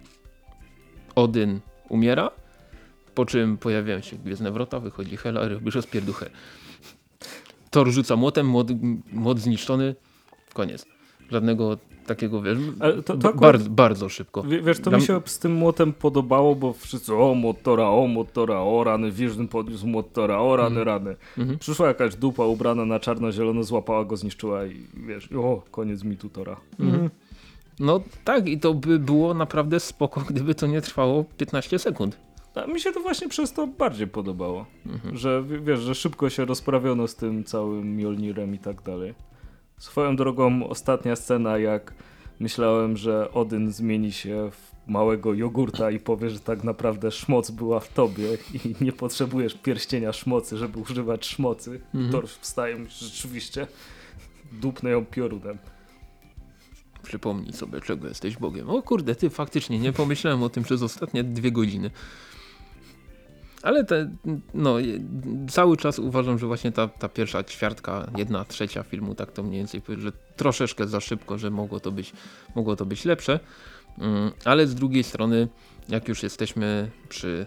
Speaker 2: Odyn umiera, po czym pojawiają się Gwiezdne Wrota, wychodzi Hela, robi rozpierduchę. Thor rzuca młotem, młot, młot zniszczony, koniec. Żadnego takiego, wiesz,
Speaker 1: to- to akurat-
Speaker 2: bardzo, bardzo szybko.
Speaker 1: Wie- Wiesz, to
Speaker 2: Dla
Speaker 1: mi się z tym młotem podobało, bo wszyscy o motora, o motora, o rany, Vision podniósł motora, o rany, rany.
Speaker 2: Mhm.
Speaker 1: Przyszła jakaś dupa ubrana na czarno-zielono, złapała go, zniszczyła i wiesz, o, koniec mitu Tora.
Speaker 2: Mhm. No tak i to by było naprawdę spoko, gdyby to nie trwało 15 sekund.
Speaker 1: A mi się to właśnie przez to bardziej podobało,
Speaker 2: Mhm.
Speaker 1: że wiesz, że szybko się rozprawiono z tym całym Mjolnirem i tak dalej. Swoją drogą ostatnia scena, jak myślałem, że Odyn zmieni się w małego jogurta i powie, że tak naprawdę szmoc była w tobie i nie potrzebujesz pierścienia szmocy, żeby używać szmocy.
Speaker 2: Mhm.
Speaker 1: Thor wstaje i rzeczywiście dupnę ją piorunem.
Speaker 2: Przypomnij sobie, czego jesteś Bogiem. O kurde, ty faktycznie nie pomyślałem o tym przez ostatnie dwie godziny. Ale te, no, cały czas uważam, że właśnie ta, ta pierwsza ćwiartka, jedna trzecia filmu, tak to mniej więcej że troszeczkę za szybko, że mogło to być, mogło to być lepsze. Mm, Ale z drugiej strony, jak już jesteśmy przy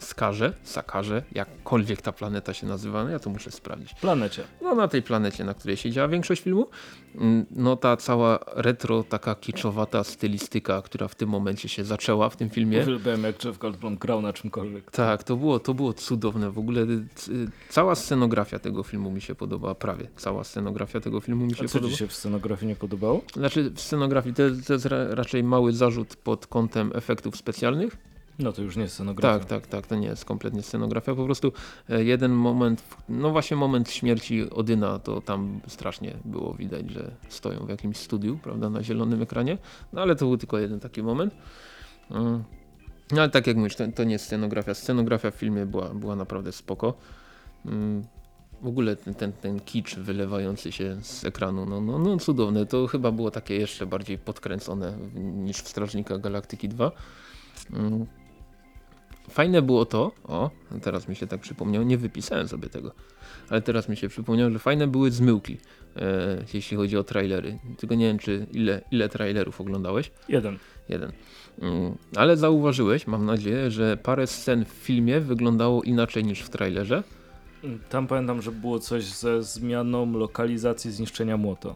Speaker 2: Skarze, Sakarze, jakkolwiek ta planeta się nazywa, no ja to muszę sprawdzić
Speaker 1: Planecie.
Speaker 2: no na tej planecie, na której się działa większość filmu, mm, no ta cała retro, taka kiczowata stylistyka, która w tym momencie się zaczęła w tym filmie.
Speaker 1: Uwielbiałem jak Jeff Goldblum grał na czymkolwiek.
Speaker 2: Tak, to było, to było cudowne. W ogóle y, cała scenografia tego filmu mi się podoba, prawie cała scenografia tego filmu mi się
Speaker 1: A co
Speaker 2: podoba.
Speaker 1: ci się w scenografii nie podobało?
Speaker 2: Znaczy w scenografii to, to jest ra, raczej mały zarzut pod kątem efektów specjalnych.
Speaker 1: No to już nie jest scenografia.
Speaker 2: Tak, tak, tak, to nie jest kompletnie scenografia, po prostu e, jeden moment, no właśnie moment śmierci Odyna, to tam strasznie było widać, że stoją w jakimś studiu, prawda, na zielonym ekranie, no ale to był tylko jeden taki moment. Mm. No ale tak jak mówisz, to, to nie jest scenografia, scenografia w filmie była, była naprawdę spoko. Mm. W ogóle ten, ten, ten kicz wylewający się z ekranu, no, no, no cudowne, to chyba było takie jeszcze bardziej podkręcone niż w Strażnikach Galaktyki 2. Mm. Fajne było to, o, teraz mi się tak przypomniało, nie wypisałem sobie tego, ale teraz mi się przypomniało, że fajne były zmyłki, e, jeśli chodzi o trailery. Tylko nie wiem, czy ile, ile trailerów oglądałeś?
Speaker 1: Jeden.
Speaker 2: Jeden. Mm, ale zauważyłeś, mam nadzieję, że parę scen w filmie wyglądało inaczej niż w trailerze.
Speaker 1: Tam pamiętam, że było coś ze zmianą lokalizacji zniszczenia młota.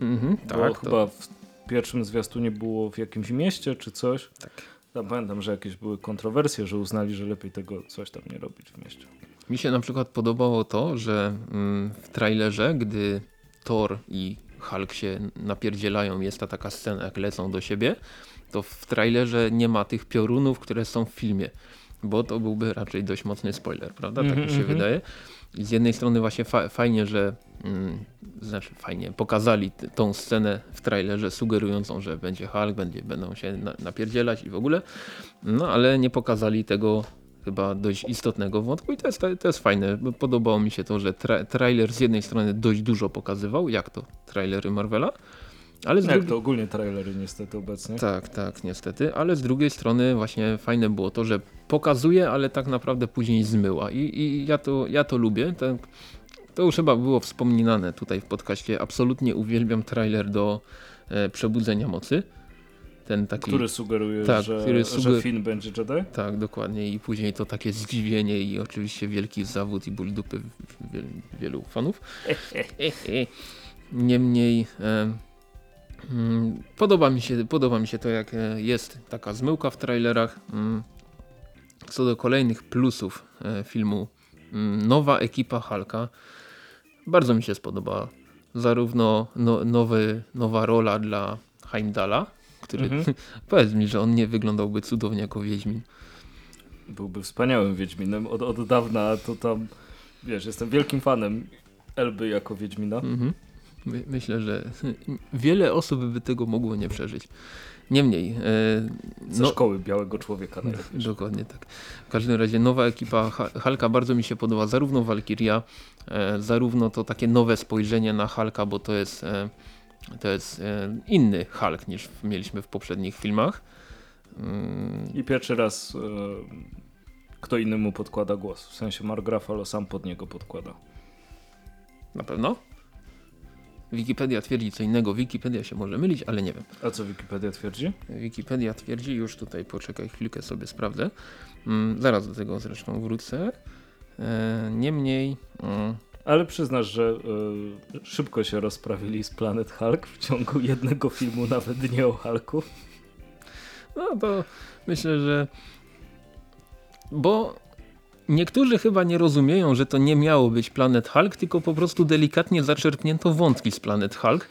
Speaker 2: Mhm,
Speaker 1: Bo
Speaker 2: tak, to,
Speaker 1: chyba w pierwszym zwiastunie było w jakimś mieście czy coś.
Speaker 2: Tak.
Speaker 1: Tam pamiętam, że jakieś były kontrowersje, że uznali, że lepiej tego coś tam nie robić w mieście.
Speaker 2: Mi się na przykład podobało to, że mm, w trailerze, gdy Thor i Hulk się napierdzielają, jest ta taka scena, jak lecą do siebie, to w trailerze nie ma tych piorunów, które są w filmie, bo to byłby raczej dość mocny spoiler, prawda? Tak mi
Speaker 1: Mhm,
Speaker 2: się
Speaker 1: mhm.
Speaker 2: wydaje. Z jednej strony właśnie fa fajnie, że mm, znaczy fajnie, pokazali tą scenę w trailerze sugerującą, że będzie Hulk, będzie, będą się na napierdzielać i w ogóle, no ale nie pokazali tego chyba dość istotnego wątku i to jest, to jest fajne. Podobało mi się to, że tra trailer z jednej strony dość dużo pokazywał, jak to trailery Marvela, ale z
Speaker 1: Jak
Speaker 2: drugiej
Speaker 1: to ogólnie trailery niestety obecnie.
Speaker 2: tak, tak, niestety, ale z drugiej strony właśnie fajne było to, że pokazuje, ale tak naprawdę później zmyła i, i ja, to, ja to lubię. To, to już chyba było wspominane tutaj w podcaście. Absolutnie uwielbiam trailer do e, Przebudzenia Mocy. Ten taki...
Speaker 1: Który sugeruje,
Speaker 2: Tak,
Speaker 1: że,
Speaker 2: który
Speaker 1: że
Speaker 2: suger-
Speaker 1: Finn będzie Jedi?
Speaker 2: Tak, dokładnie. I później to takie zdziwienie i oczywiście wielki zawód i ból dupy wielu fanów. Niemniej e, podoba, mi się, podoba mi się to, jak e, jest taka zmyłka w trailerach. Mm. Co do kolejnych plusów e, filmu, mm, nowa ekipa Halka bardzo mi się spodobała. Zarówno no, nowy, nowa rola dla Heimdala, który
Speaker 1: Mhm.
Speaker 2: powiedz mi, że on nie wyglądałby cudownie jako Wiedźmin.
Speaker 1: Byłby wspaniałym Wiedźminem. Od, od dawna to tam, wiesz, jestem wielkim fanem Elby jako Wiedźmina.
Speaker 2: Mhm. My, myślę, że wiele osób by tego mogło nie przeżyć. Niemniej, e,
Speaker 1: Ze
Speaker 2: no,
Speaker 1: szkoły białego człowieka najlepiej.
Speaker 2: dokładnie tak. W każdym razie nowa ekipa Ha- Halka bardzo mi się podoba, zarówno Valkyria, e, zarówno to takie nowe spojrzenie na Halka, bo to jest, e, to jest e, inny Hulk niż mieliśmy w poprzednich filmach. Mm,
Speaker 1: I pierwszy raz e, kto inny mu podkłada głos. W sensie Mark Ruffalo sam pod niego podkłada.
Speaker 2: Na pewno? Wikipedia twierdzi co innego, Wikipedia się może mylić, ale nie wiem.
Speaker 1: A co Wikipedia twierdzi?
Speaker 2: Wikipedia twierdzi, już tutaj poczekaj chwilkę sobie sprawdzę. Mm, zaraz do tego zresztą wrócę. E, niemniej, mm,
Speaker 1: Ale przyznasz, że y, szybko się rozprawili z Planet Hulk w ciągu jednego filmu, nawet nie o Hulku.
Speaker 2: no to myślę, że bo niektórzy chyba nie rozumieją, że to nie miało być Planet Hulk, tylko po prostu delikatnie zaczerpnięto wątki z Planet Hulk.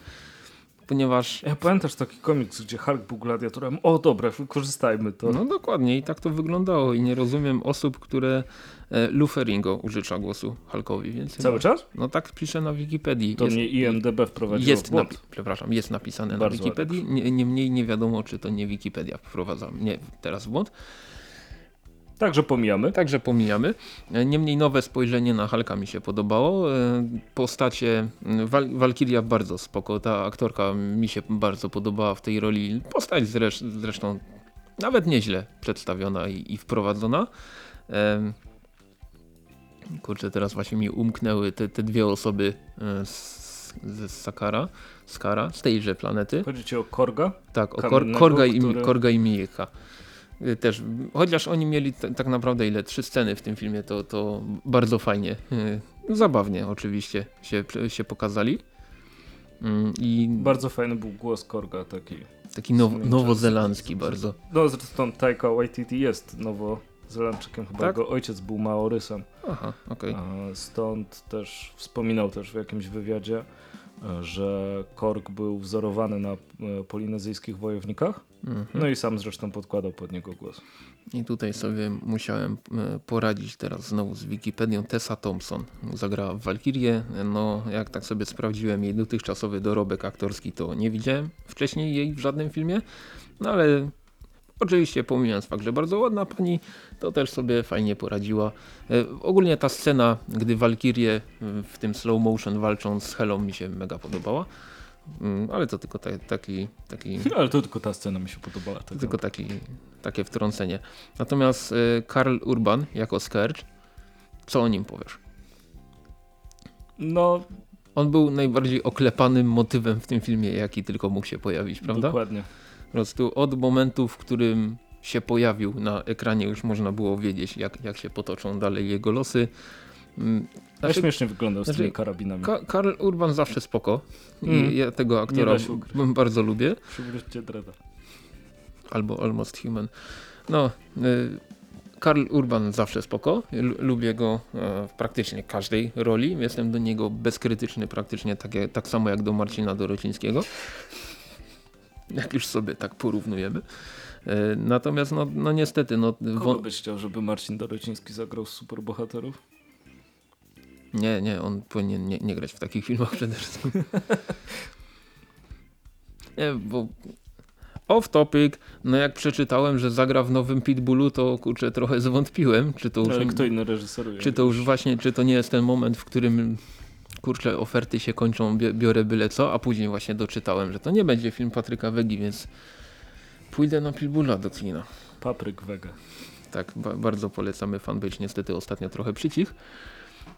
Speaker 2: Ponieważ
Speaker 1: Ja pamiętasz taki komiks, gdzie Hulk był gladiatorem? O dobra, wykorzystajmy to.
Speaker 2: No dokładnie i tak to wyglądało i nie rozumiem osób, które e, Lou Ferringo użycza głosu Hulkowi, więc
Speaker 1: Cały czas?
Speaker 2: No tak pisze na Wikipedii.
Speaker 1: To
Speaker 2: jest,
Speaker 1: mnie IMDB wprowadziło
Speaker 2: jest,
Speaker 1: w błąd.
Speaker 2: przepraszam, jest napisane
Speaker 1: Bardzo
Speaker 2: na Wikipedii, nie, niemniej nie wiadomo czy to nie Wikipedia wprowadza mnie teraz w błąd.
Speaker 1: Także pomijamy.
Speaker 2: Także pomijamy. E, Niemniej nowe spojrzenie na Hulka mi się podobało. E, Postacie, Wal Walkiria bardzo spoko, ta aktorka mi się bardzo podobała w tej roli. Postać zresz zresztą nawet nieźle przedstawiona i, i wprowadzona. Em, Kurczę, teraz właśnie mi umknęły te, te dwie osoby e, z, ze Sakara, Skara, z tejże planety.
Speaker 1: Chodzi ci o Korga?
Speaker 2: Tak, o Kor Korga, i,
Speaker 1: który-
Speaker 2: Korga i Mijeka. Y, Też, chociaż oni mieli tak naprawdę ile trzy sceny w tym filmie, to, to bardzo fajnie, y, zabawnie oczywiście się, się pokazali. Mm, I
Speaker 1: Bardzo fajny był głos Korga taki.
Speaker 2: taki now, nowozelandzki bardzo.
Speaker 1: No zresztą Taika Waititi jest nowozelandczykiem, chyba
Speaker 2: Tak?
Speaker 1: jego ojciec był Maorysem.
Speaker 2: Aha, okej.
Speaker 1: A Stąd też wspominał też w jakimś wywiadzie, że Korg był wzorowany na e, polinezyjskich wojownikach.
Speaker 2: Mhm.
Speaker 1: No i sam zresztą podkładał pod niego głos.
Speaker 2: I tutaj sobie musiałem e, poradzić teraz znowu z Wikipedią. Tessa Thompson zagrała w Valkyrię. No, jak tak sobie sprawdziłem jej dotychczasowy dorobek aktorski, to nie widziałem wcześniej jej w żadnym filmie. No ale oczywiście pomijając fakt, że bardzo ładna pani, to też sobie fajnie poradziła. E, Ogólnie ta scena, gdy Valkyrie e, w tym slow motion walczą z Helą mi się mega podobała. Mm, Ale to tylko ta, taki, taki
Speaker 1: ale to tylko ta scena mi się podobała. Tak
Speaker 2: tylko taki, takie wtrącenie. Natomiast y, Karl Urban jako Scourge, co o nim powiesz?
Speaker 1: No,
Speaker 2: On był najbardziej oklepanym motywem w tym filmie, jaki tylko mógł się pojawić, prawda?
Speaker 1: dokładnie.
Speaker 2: Prostu od momentu, w którym się pojawił na ekranie, już można było wiedzieć, jak, jak się potoczą dalej jego losy. Mm,
Speaker 1: Ja
Speaker 2: Znaczy,
Speaker 1: śmiesznie wyglądał z
Speaker 2: znaczy,
Speaker 1: tymi karabinami.
Speaker 2: Ka Karl Urban zawsze spoko.
Speaker 1: Mm.
Speaker 2: I ja tego aktora bardzo lubię.
Speaker 1: Przywróćcie Dreda.
Speaker 2: albo Almost Human. No, y, Karl Urban zawsze spoko. L lubię go e, w praktycznie każdej roli. Jestem do niego bezkrytyczny praktycznie tak, tak samo jak do Marcina Dorocińskiego. Jak już sobie tak porównujemy. E, natomiast no, no niestety no,
Speaker 1: Kogo byś chciał, żeby Marcin Dorociński zagrał superbohaterów?
Speaker 2: nie, nie, on powinien nie, nie grać w takich filmach przede wszystkim. nie, bo off topic, no jak przeczytałem, że zagra w nowym Pitbullu, to kurczę trochę zwątpiłem, czy to już
Speaker 1: Ale kto inny reżyseruje?
Speaker 2: Czy to już właśnie, czy to nie jest ten moment, w którym kurczę, oferty się kończą, bi- biorę byle co, a później właśnie doczytałem, że to nie będzie film Patryka Wegi, więc pójdę na Pilbula do kina.
Speaker 1: Papryk Wege.
Speaker 2: Tak, ba bardzo polecamy fanpage, niestety ostatnio trochę przycich,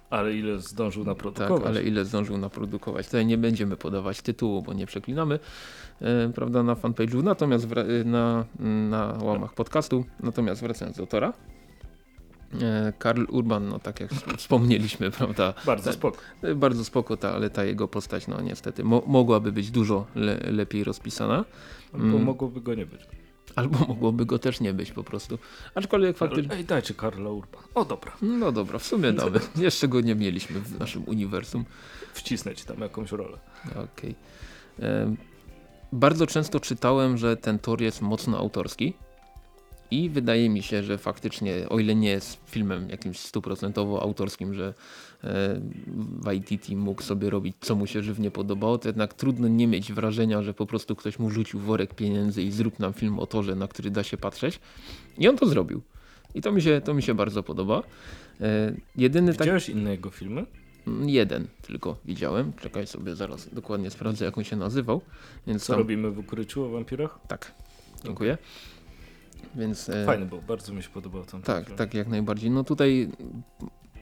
Speaker 1: Ale ile zdążył
Speaker 2: tak,
Speaker 1: naprodukować?
Speaker 2: ale ile zdążył naprodukować. Tutaj nie będziemy podawać tytułu, bo nie przeklinamy, e, prawda, na fanpage'u, natomiast na, na łamach podcastu, natomiast wracając do Tora, Karl Urban, no tak jak wspomnieliśmy, prawda,
Speaker 1: Bardzo spoko.
Speaker 2: E, Bardzo spoko ta, ale ta jego postać, no niestety, mo mogłaby być dużo le lepiej rozpisana,
Speaker 1: Bo
Speaker 2: Mm.
Speaker 1: mogłoby go nie być.
Speaker 2: albo mogłoby go też nie być po prostu. Aczkolwiek faktycznie.
Speaker 1: Ej, dajcie Karla Urban. O dobra,
Speaker 2: No dobra, w sumie damy. Jeszcze go nie mieliśmy w naszym uniwersum.
Speaker 1: wcisnę ci tam jakąś rolę.
Speaker 2: Okej. Em, Bardzo często czytałem, że ten tor jest mocno autorski. I wydaje mi się, że faktycznie, o ile nie jest filmem jakimś stuprocentowo autorskim, że e, Waititi mógł sobie robić co mu się żywnie podobało, to jednak trudno nie mieć wrażenia, że po prostu ktoś mu rzucił worek pieniędzy i zrób nam film o torze, na który da się patrzeć. I on to zrobił. I to mi się, to mi się bardzo podoba. E, jedyny tak...
Speaker 1: Widziałeś inne jego filmy?
Speaker 2: Mm, Jeden tylko widziałem. Czekaj sobie, zaraz dokładnie sprawdzę, jak on się nazywał. Więc
Speaker 1: Co
Speaker 2: tam,
Speaker 1: robimy w ukryciu o wampirach?
Speaker 2: Tak, dziękuję. Więc, e,
Speaker 1: Fajny był, bardzo mi się podobał ten
Speaker 2: Tak,
Speaker 1: film.
Speaker 2: tak, jak najbardziej. No tutaj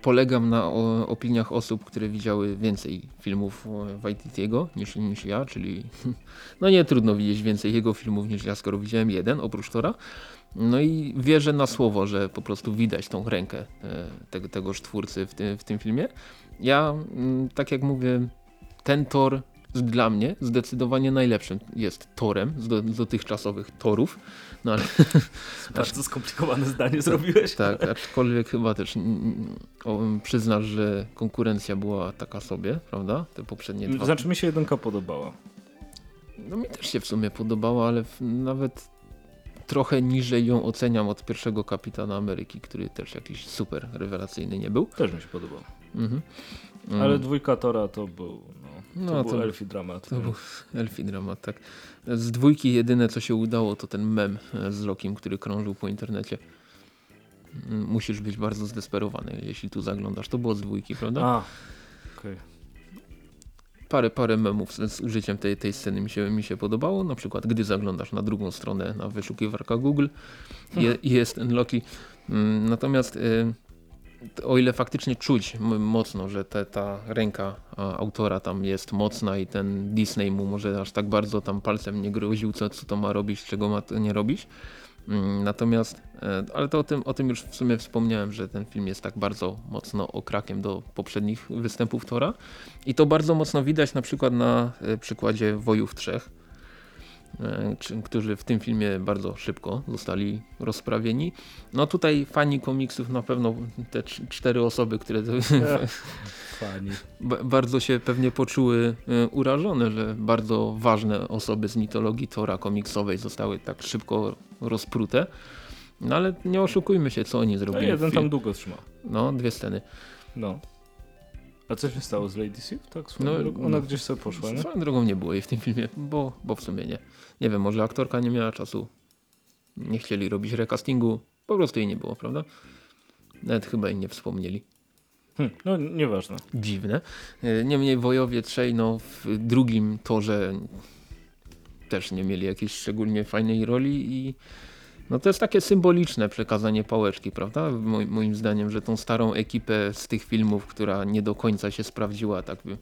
Speaker 2: polegam na opiniach osób, które widziały więcej filmów e, Waititiego niż, niż ja, czyli no nie trudno widzieć więcej jego filmów niż ja, skoro widziałem jeden, oprócz Tora. No i wierzę na słowo, że po prostu widać tą rękę e, tego, tegoż twórcy w, tym w tym filmie. Ja, mm, tak jak mówię, ten Tor dla mnie zdecydowanie najlepszym jest Torem z, do, z dotychczasowych Torów. No ale
Speaker 1: Bardzo skomplikowane zdanie zrobiłeś.
Speaker 2: tak, aczkolwiek chyba też mm, przyznasz, że konkurencja była taka sobie, prawda? Te poprzednie dwa.
Speaker 1: Znaczy mi się jedynka podobała.
Speaker 2: No mi też się w sumie podobała, ale nawet trochę niżej ją oceniam od pierwszego Kapitana Ameryki, który też jakiś super rewelacyjny nie był.
Speaker 1: Też mi się podobał.
Speaker 2: Mhm. Mm,
Speaker 1: Ale dwójka Tora to był, no, to
Speaker 2: No,
Speaker 1: był
Speaker 2: to-
Speaker 1: elfi dramat.
Speaker 2: To był Elfi dramat, tak. Z dwójki jedyne co się udało to ten mem e, z Lokim, który krążył po internecie. Mm, Musisz być bardzo zdesperowany, jeśli tu zaglądasz. To było z dwójki, prawda?
Speaker 1: A, okej.
Speaker 2: parę, parę memów z, z użyciem tej, tej sceny mi się, mi się podobało. Na przykład, gdy zaglądasz na drugą stronę na wyszukiwarka Google, je, jest ten Loki. Mm, Natomiast y, o ile faktycznie czuć mocno, że te, ta ręka autora tam jest mocna i ten Disney mu może aż tak bardzo tam palcem nie groził, co, co to ma robić, czego ma to nie robić. Mm, Natomiast, e, ale to o tym, o tym już w sumie wspomniałem, że ten film jest tak bardzo mocno okrakiem do poprzednich występów Tora. I to bardzo mocno widać na przykład na e, przykładzie Wojów Trzech, którzy w tym filmie bardzo szybko zostali rozprawieni. No tutaj fani komiksów na pewno te cz- cztery osoby, które
Speaker 1: Fani.
Speaker 2: ba- bardzo się pewnie poczuły e, urażone, że bardzo ważne osoby z mitologii Tora komiksowej zostały tak szybko rozprute. No ale nie oszukujmy się, co oni
Speaker 1: A
Speaker 2: zrobili. w
Speaker 1: jeden tam długo trzyma.
Speaker 2: No, dwie sceny.
Speaker 1: No. A co się stało z Lady Sif? Tak,
Speaker 2: No,
Speaker 1: drogą? Ona
Speaker 2: no.
Speaker 1: gdzieś sobie poszła, nie?
Speaker 2: Swoją drogą nie było jej w tym filmie, bo, bo w sumie nie. Nie wiem, może aktorka nie miała czasu. Nie chcieli robić recastingu. Po prostu jej nie było, prawda? Nawet chyba jej nie wspomnieli.
Speaker 1: Hm, no, nieważne.
Speaker 2: Dziwne. E, Niemniej Wojowie trzej, no w drugim torze też nie mieli jakiejś szczególnie fajnej roli i no to jest takie symboliczne przekazanie pałeczki, prawda? Moim, moim zdaniem, że tą starą ekipę z tych filmów, która nie do końca się sprawdziła, tak by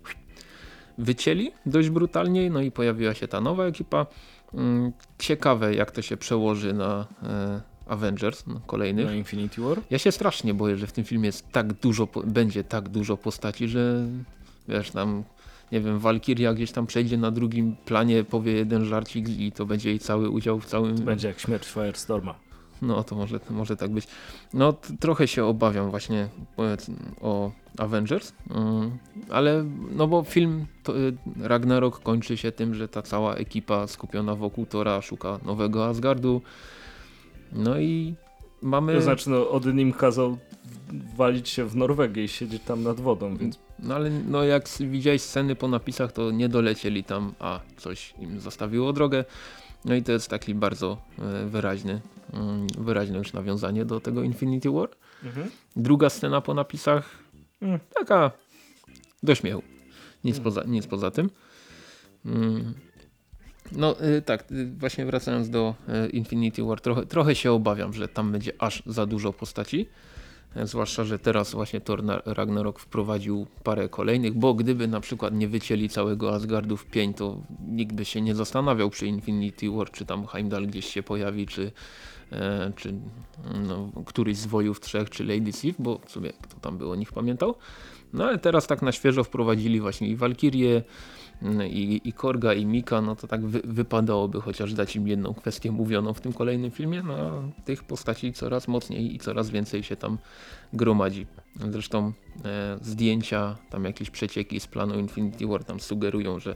Speaker 2: wycięli dość brutalnie, no i pojawiła się ta nowa ekipa. Mm, Ciekawe jak to się przełoży na e, Avengers no, kolejnych.
Speaker 1: Na Infinity War?
Speaker 2: Ja się strasznie boję, że w tym filmie jest tak dużo, będzie tak dużo postaci, że wiesz, tam nie wiem, Valkyria gdzieś tam przejdzie na drugim planie, powie jeden żarcik i to będzie jej cały udział w całym...
Speaker 1: Będzie jak śmierć Firestorma.
Speaker 2: No to może, to może tak być. No trochę się obawiam właśnie o Avengers, mm, ale no bo film to, y, Ragnarok kończy się tym, że ta cała ekipa skupiona wokół Tora szuka nowego Asgardu. No i mamy...
Speaker 1: To znaczy, no, Odyn im kazał walić się w Norwegię i siedzieć tam nad wodą, więc
Speaker 2: No ale no jak widziałeś sceny po napisach, to nie dolecieli tam, a coś im zastawiło drogę. No i to jest taki bardzo e, wyraźny, mm, wyraźne już nawiązanie do tego Infinity War. Druga scena po napisach,
Speaker 1: Mm.
Speaker 2: taka do śmiechu. Nic,
Speaker 1: Mm.
Speaker 2: poza, nic poza tym. Mm. No y, tak, y, właśnie wracając do Infinity War, trochę, trochę się obawiam, że tam będzie aż za dużo postaci. Zwłaszcza, że teraz właśnie Thor na- Ragnarok wprowadził parę kolejnych, bo gdyby na przykład nie wycięli całego Asgardu w pień, to nikt by się nie zastanawiał przy Infinity War, czy tam Heimdall gdzieś się pojawi, czy, e, czy no, któryś z wojów trzech, czy Lady Sif, bo w sumie kto tam był o nich pamiętał. No ale teraz tak na świeżo wprowadzili właśnie i Walkirię, i, i Korga, i Mika, no to tak wy, wypadałoby chociaż dać im jedną kwestię mówioną w tym kolejnym filmie. No a tych postaci coraz mocniej i coraz więcej się tam gromadzi. Zresztą e, zdjęcia, tam jakieś przecieki z planu Infinity War tam sugerują, że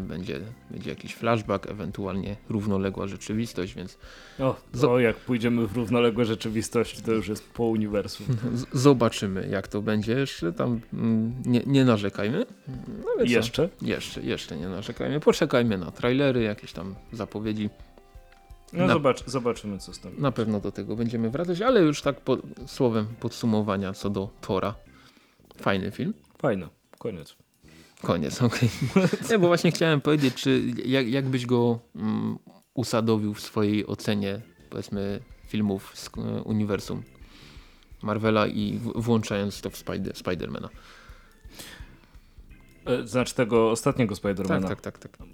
Speaker 2: będzie, będzie jakiś flashback, ewentualnie równoległa rzeczywistość, więc
Speaker 1: o, o, jak pójdziemy w równoległe rzeczywistości, to już jest po uniwersum.
Speaker 2: zobaczymy jak to będzie. Jeszcze tam mm, nie, nie narzekajmy. No,
Speaker 1: I
Speaker 2: co?
Speaker 1: jeszcze?
Speaker 2: Jeszcze, jeszcze nie narzekajmy. Poczekajmy na trailery, jakieś tam zapowiedzi.
Speaker 1: No
Speaker 2: Na-
Speaker 1: zobacz, zobaczymy co z tym.
Speaker 2: Na pewno do tego będziemy wracać, ale już tak po, słowem podsumowania co do Tora. Fajny film.
Speaker 1: Fajne, koniec.
Speaker 2: Koniec, okej. Nie, bo właśnie chciałem powiedzieć, czy jak, jak byś go mm, usadowił w swojej ocenie powiedzmy filmów z e, uniwersum Marvela i w, włączając to w Spider Spidermana.
Speaker 1: E, Znaczy tego ostatniego Spidermana.
Speaker 2: Tak, tak, tak, tak.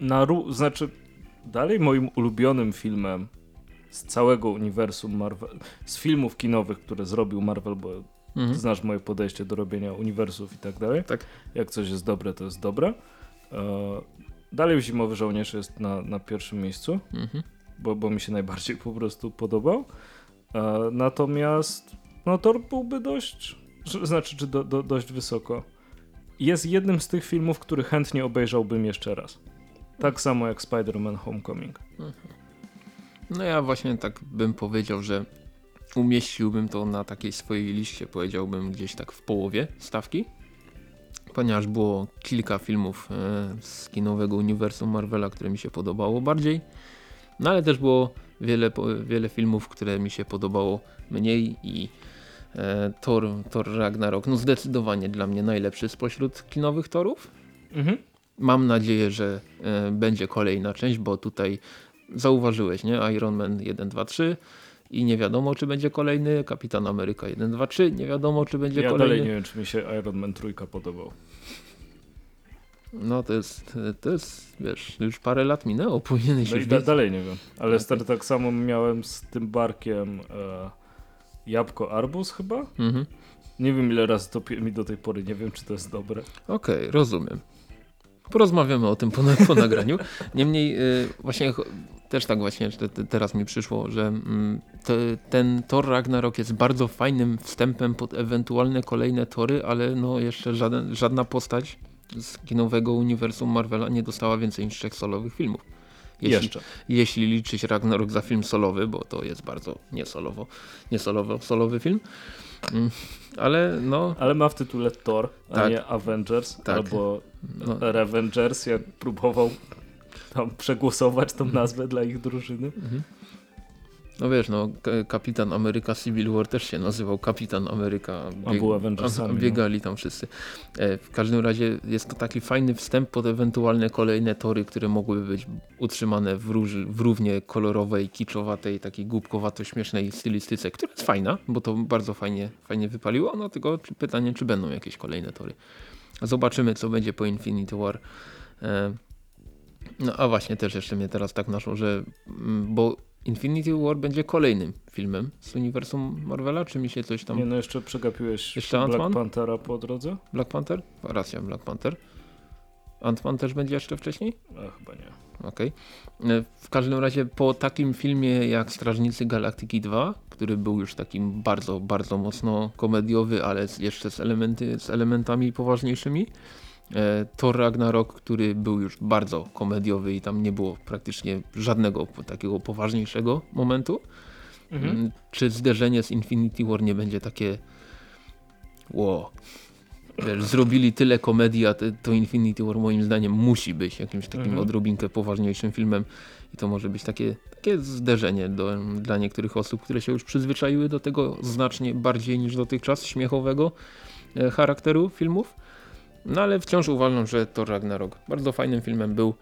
Speaker 1: Na znaczy dalej moim ulubionym filmem z całego uniwersum Marvel, z filmów kinowych, które zrobił Marvel, bo
Speaker 2: Mhm.
Speaker 1: znasz moje podejście do robienia uniwersów i tak dalej.
Speaker 2: Tak.
Speaker 1: Jak coś jest dobre, to jest dobre. E, dalej Zimowy Żołnierz jest na, na pierwszym miejscu,
Speaker 2: Mhm.
Speaker 1: bo, bo mi się najbardziej po prostu podobał. E, natomiast no Thor byłby dość, znaczy czy do, do, dość wysoko. Jest jednym z tych filmów, który chętnie obejrzałbym jeszcze raz. Tak samo jak Spider-Man Homecoming.
Speaker 2: No ja właśnie tak bym powiedział, że umieściłbym to na takiej swojej liście, powiedziałbym gdzieś tak w połowie stawki. Ponieważ było kilka filmów e, z kinowego uniwersum Marvela, które mi się podobało bardziej. No ale też było wiele, wiele filmów, które mi się podobało mniej i e, Thor, Thor Ragnarok, no zdecydowanie dla mnie najlepszy spośród kinowych torów.
Speaker 1: Mhm.
Speaker 2: Mam nadzieję, że e, będzie kolejna część, bo tutaj zauważyłeś, nie? Iron Man 1, 2, 3 i nie wiadomo, czy będzie kolejny. Kapitan Ameryka 1, 2, 3, nie wiadomo, czy będzie
Speaker 1: Ja
Speaker 2: kolejny.
Speaker 1: dalej nie wiem, czy mi się Iron Man trójka podobał.
Speaker 2: No to jest, to jest, wiesz, już parę lat minęło, powinieneś
Speaker 1: No
Speaker 2: już
Speaker 1: i da, dalej nie wiem. Ale
Speaker 2: Okej.
Speaker 1: stary, tak samo miałem z tym barkiem e, Jabłko Arbus chyba?
Speaker 2: Mhm.
Speaker 1: Nie wiem ile razy topiłem i do tej pory nie wiem, czy to jest dobre.
Speaker 2: Okej, rozumiem. Porozmawiamy o tym po, po nagraniu. Niemniej y, właśnie też tak właśnie te, te, teraz mi przyszło, że mm, te, ten Thor Ragnarok jest bardzo fajnym wstępem pod ewentualne kolejne tory, ale no jeszcze żaden, żadna postać z kinowego uniwersum Marvela nie dostała więcej niż trzech solowych filmów. Jeśli,
Speaker 1: Jeszcze.
Speaker 2: jeśli liczyć Ragnarok za film solowy, bo to jest bardzo niesolowo, niesolowo solowy film. Mm, ale no,
Speaker 1: Ale ma w tytule Thor, a
Speaker 2: Tak.
Speaker 1: nie Avengers
Speaker 2: Tak.
Speaker 1: albo
Speaker 2: no
Speaker 1: Revengers, jak próbował tam przegłosować tą nazwę dla ich drużyny.
Speaker 2: Mhm. No wiesz, no Kapitan Ameryka Civil War też się nazywał Kapitan Ameryka.
Speaker 1: A był Avengersami, no.
Speaker 2: Biegali tam wszyscy. E, w każdym razie jest to taki fajny wstęp pod ewentualne kolejne tory, które mogłyby być utrzymane w, róż, w równie kolorowej, kiczowatej, takiej głupkowato-śmiesznej stylistyce, która jest fajna, bo to bardzo fajnie, fajnie wypaliło, no tylko pytanie, czy będą jakieś kolejne tory. Zobaczymy, co będzie po Infinity War. No a właśnie też jeszcze mnie teraz tak naszło, że mm, bo Infinity War będzie kolejnym filmem z uniwersum Marvela, czy mi się coś tam...
Speaker 1: Nie no, jeszcze przegapiłeś
Speaker 2: Jeszcze
Speaker 1: Black
Speaker 2: Ant-Man?
Speaker 1: Panthera po drodze?
Speaker 2: Black Panther? Racja, Black Panther. Ant-Man też będzie jeszcze wcześniej?
Speaker 1: A chyba nie.
Speaker 2: Okej. E, W każdym razie po takim filmie jak Strażnicy Galaktyki 2, który był już takim bardzo, bardzo mocno komediowy, ale jeszcze z, elementy, z elementami poważniejszymi, Thor Ragnarok, który był już bardzo komediowy i tam nie było praktycznie żadnego takiego poważniejszego momentu.
Speaker 1: Mhm.
Speaker 2: Mm, Czy zderzenie z Infinity War nie będzie takie ło. Wiesz, zrobili tyle komedii, a to Infinity War moim zdaniem musi być jakimś takim
Speaker 1: Mhm.
Speaker 2: odrobinkę poważniejszym filmem i to może być takie, takie zderzenie do, dla niektórych osób, które się już przyzwyczaiły do tego znacznie bardziej niż dotychczas śmiechowego e, charakteru filmów. No ale wciąż uważam, że to Ragnarok bardzo fajnym filmem był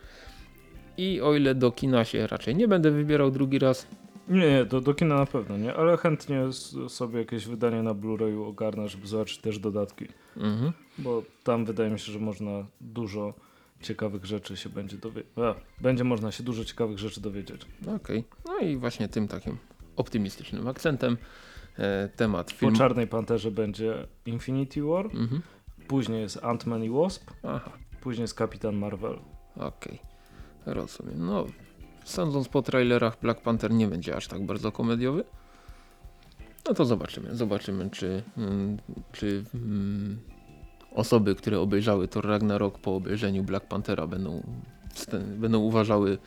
Speaker 2: i o ile do kina się raczej nie będę wybierał drugi raz,
Speaker 1: Nie, nie, do, do kina na pewno nie, ale chętnie sobie jakieś wydanie na Blu-rayu ogarnę, żeby zobaczyć też dodatki.
Speaker 2: mhm.
Speaker 1: Bo tam wydaje mi się, że można dużo ciekawych rzeczy się będzie dowiedzieć. Będzie można się dużo ciekawych rzeczy dowiedzieć.
Speaker 2: Okej. No i właśnie tym takim optymistycznym akcentem e, temat
Speaker 1: Po
Speaker 2: filmu.
Speaker 1: Czarnej Panterze będzie Infinity War,
Speaker 2: Mhm.
Speaker 1: Później jest Ant-Man i Wasp,
Speaker 2: Aha,
Speaker 1: później jest Kapitan Marvel.
Speaker 2: okej. Rozumiem. No, sądząc po trailerach, Black Panther nie będzie aż tak bardzo komediowy. No to zobaczymy. Zobaczymy, czy, mm, czy mm, osoby, które obejrzały Thor Ragnarok po obejrzeniu Black Panthera będą, będą uważały,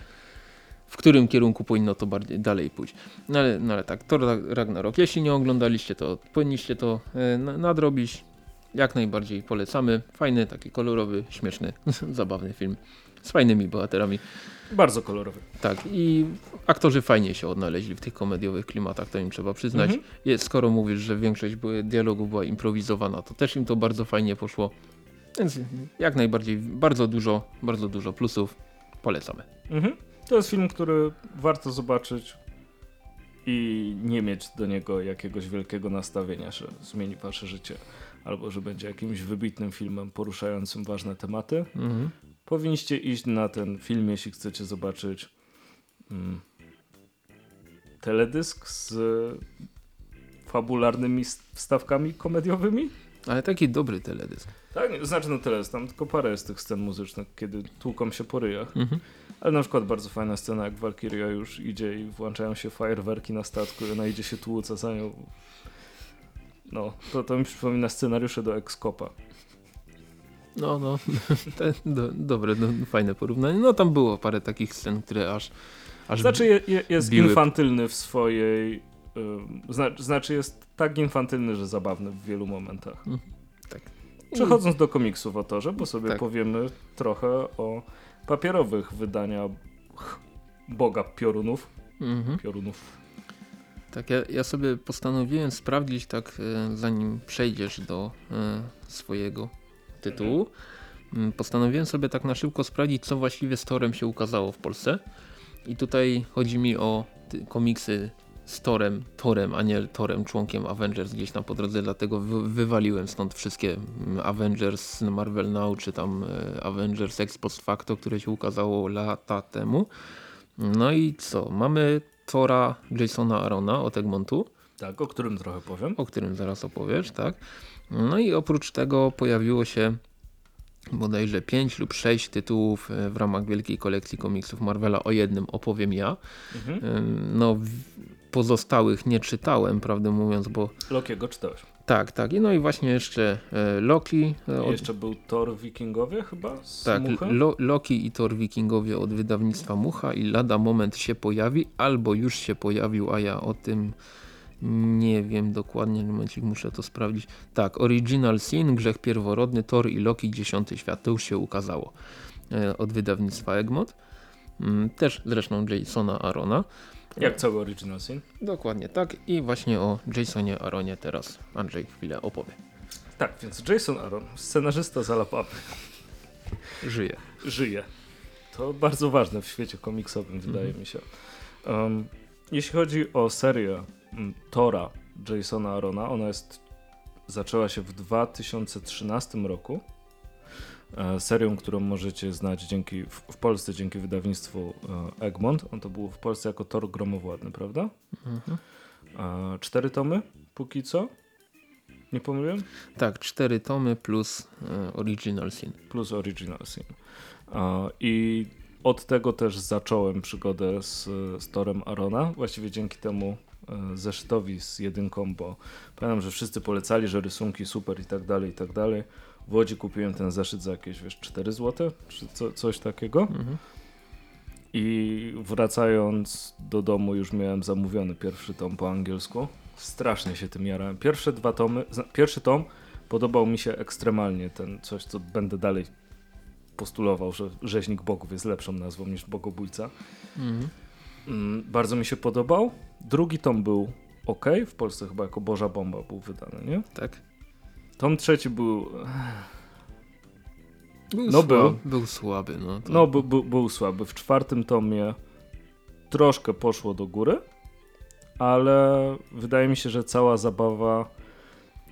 Speaker 2: w którym kierunku powinno to bardziej dalej pójść. No ale, no ale tak, Thor Rag- Ragnarok. Jeśli nie oglądaliście, to powinniście to na- nadrobić. Jak najbardziej polecamy. Fajny, taki kolorowy, śmieszny, zabawny film z fajnymi bohaterami.
Speaker 1: Bardzo kolorowy.
Speaker 2: Tak, i aktorzy fajnie się odnaleźli w tych komediowych klimatach, to im trzeba przyznać.
Speaker 1: Mhm.
Speaker 2: Jest, skoro mówisz, że większość dialogu była improwizowana, to też im to bardzo fajnie poszło. Więc jak najbardziej bardzo dużo, bardzo dużo plusów. Polecamy.
Speaker 1: Mhm. To jest film, który warto zobaczyć i nie mieć do niego jakiegoś wielkiego nastawienia, że zmieni wasze życie albo że będzie jakimś wybitnym filmem poruszającym ważne tematy.
Speaker 2: Mhm.
Speaker 1: Powinniście iść na ten film, jeśli chcecie zobaczyć mm, teledysk z fabularnymi wstawkami komediowymi.
Speaker 2: Ale taki dobry teledysk.
Speaker 1: Tak, znaczy no tyle, jest tam tylko parę jest tych scen muzycznych, kiedy tłuką się po ryjach.
Speaker 2: Mhm.
Speaker 1: Ale na przykład bardzo fajna scena, jak Valkyria już idzie i włączają się fajerwerki na statku i ona idzie się tłuc, a za nią... No, to, to mi przypomina scenariusze do Excopa.
Speaker 2: No, no, te, do, dobre, do, fajne porównanie. No tam było parę takich scen, które aż... aż
Speaker 1: Znaczy je, je, jest
Speaker 2: biły-
Speaker 1: infantylny w swojej... ym, zna, znaczy jest tak infantylny, że zabawny w wielu momentach.
Speaker 2: tak.
Speaker 1: Przechodząc do komiksów o torze, bo sobie
Speaker 2: Tak.
Speaker 1: powiemy trochę o papierowych wydaniach Boga Piorunów.
Speaker 2: Mhm.
Speaker 1: Piorunów.
Speaker 2: Tak, ja, ja sobie postanowiłem sprawdzić, tak e, zanim przejdziesz do e, swojego tytułu, mm, postanowiłem sobie tak na szybko sprawdzić, co właściwie z Torem się ukazało w Polsce. I tutaj chodzi mi o komiksy z Torem, Torem, a nie Torem, członkiem Avengers gdzieś tam po drodze, dlatego wy, wywaliłem stąd wszystkie mm, Avengers Marvel Now, czy tam e, Avengers Ex Post Facto, które się ukazało lata temu. No i co? Mamy Tora Jasona Arona od Egmontu,
Speaker 1: Tak, o którym trochę powiem.
Speaker 2: o którym zaraz opowiesz, tak? No i oprócz tego pojawiło się bodajże 5 lub 6 tytułów e, w ramach wielkiej kolekcji komiksów Marvela. O jednym opowiem ja.
Speaker 1: Mhm.
Speaker 2: Ym, No pozostałych nie czytałem, prawdę mówiąc, bo
Speaker 1: Lokiego czytałeś.
Speaker 2: Tak, tak. I no i właśnie jeszcze e, Loki. e, Od,
Speaker 1: Jeszcze był Thor Wikingowie chyba
Speaker 2: tak? Lo, Loki i Thor Wikingowie od wydawnictwa Mucha i lada moment się pojawi, albo już się pojawił, a ja o tym nie wiem dokładnie, momencik muszę to sprawdzić. Tak, Original Sin, Grzech Pierworodny, Thor i Loki, Dziesiąty Świat, to już się ukazało e, od wydawnictwa Egmont. Mm, Też zresztą Jasona Arona.
Speaker 1: Jak cały Original Sin?
Speaker 2: Dokładnie tak i właśnie o Jasonie Aronie teraz Andrzej chwilę opowie.
Speaker 1: Tak, więc Jason Aaron, scenarzysta z Alabamy,
Speaker 2: Żyje.
Speaker 1: żyje. To bardzo ważne w świecie komiksowym, wydaje
Speaker 2: Mhm.
Speaker 1: mi się. Um, jeśli chodzi o serię mm, Tora Jasona Arona, ona jest zaczęła się w 2013 roku. E, serią, którą możecie znać dzięki, w, Polsce dzięki wydawnictwu e, Egmont. On to był w Polsce jako Tor Gromowładny, prawda?
Speaker 2: Mhm.
Speaker 1: Cztery tomy póki co. Nie pomyliłem?
Speaker 2: Tak, cztery tomy plus e, Original Sin.
Speaker 1: plus Original Sin. I od tego też zacząłem przygodę z, z Torem Arona, właściwie dzięki temu zeszytowi z jedynką, bo pamiętam, że wszyscy polecali, że rysunki super i tak dalej, i tak dalej. W Łodzi kupiłem ten zeszyt za jakieś, wiesz, 4 zł, czy co, coś takiego.
Speaker 2: Mhm.
Speaker 1: I wracając do domu już miałem zamówiony pierwszy tom po angielsku. Strasznie się tym jarałem. Pierwsze dwa tomy, pierwszy tom podobał mi się ekstremalnie. Ten coś, co będę dalej postulował, że Rzeźnik Bogów jest lepszą nazwą niż Bogobójca.
Speaker 2: Mhm.
Speaker 1: Mm, bardzo mi się podobał. Drugi tom był ok, w Polsce chyba jako Boża Bomba był wydany, nie?
Speaker 2: Tak.
Speaker 1: Tom trzeci był,
Speaker 2: Był
Speaker 1: No
Speaker 2: słaby,
Speaker 1: był.
Speaker 2: był słaby. No, to...
Speaker 1: no był, był, był słaby. W czwartym tomie troszkę poszło do góry, ale wydaje mi się, że cała zabawa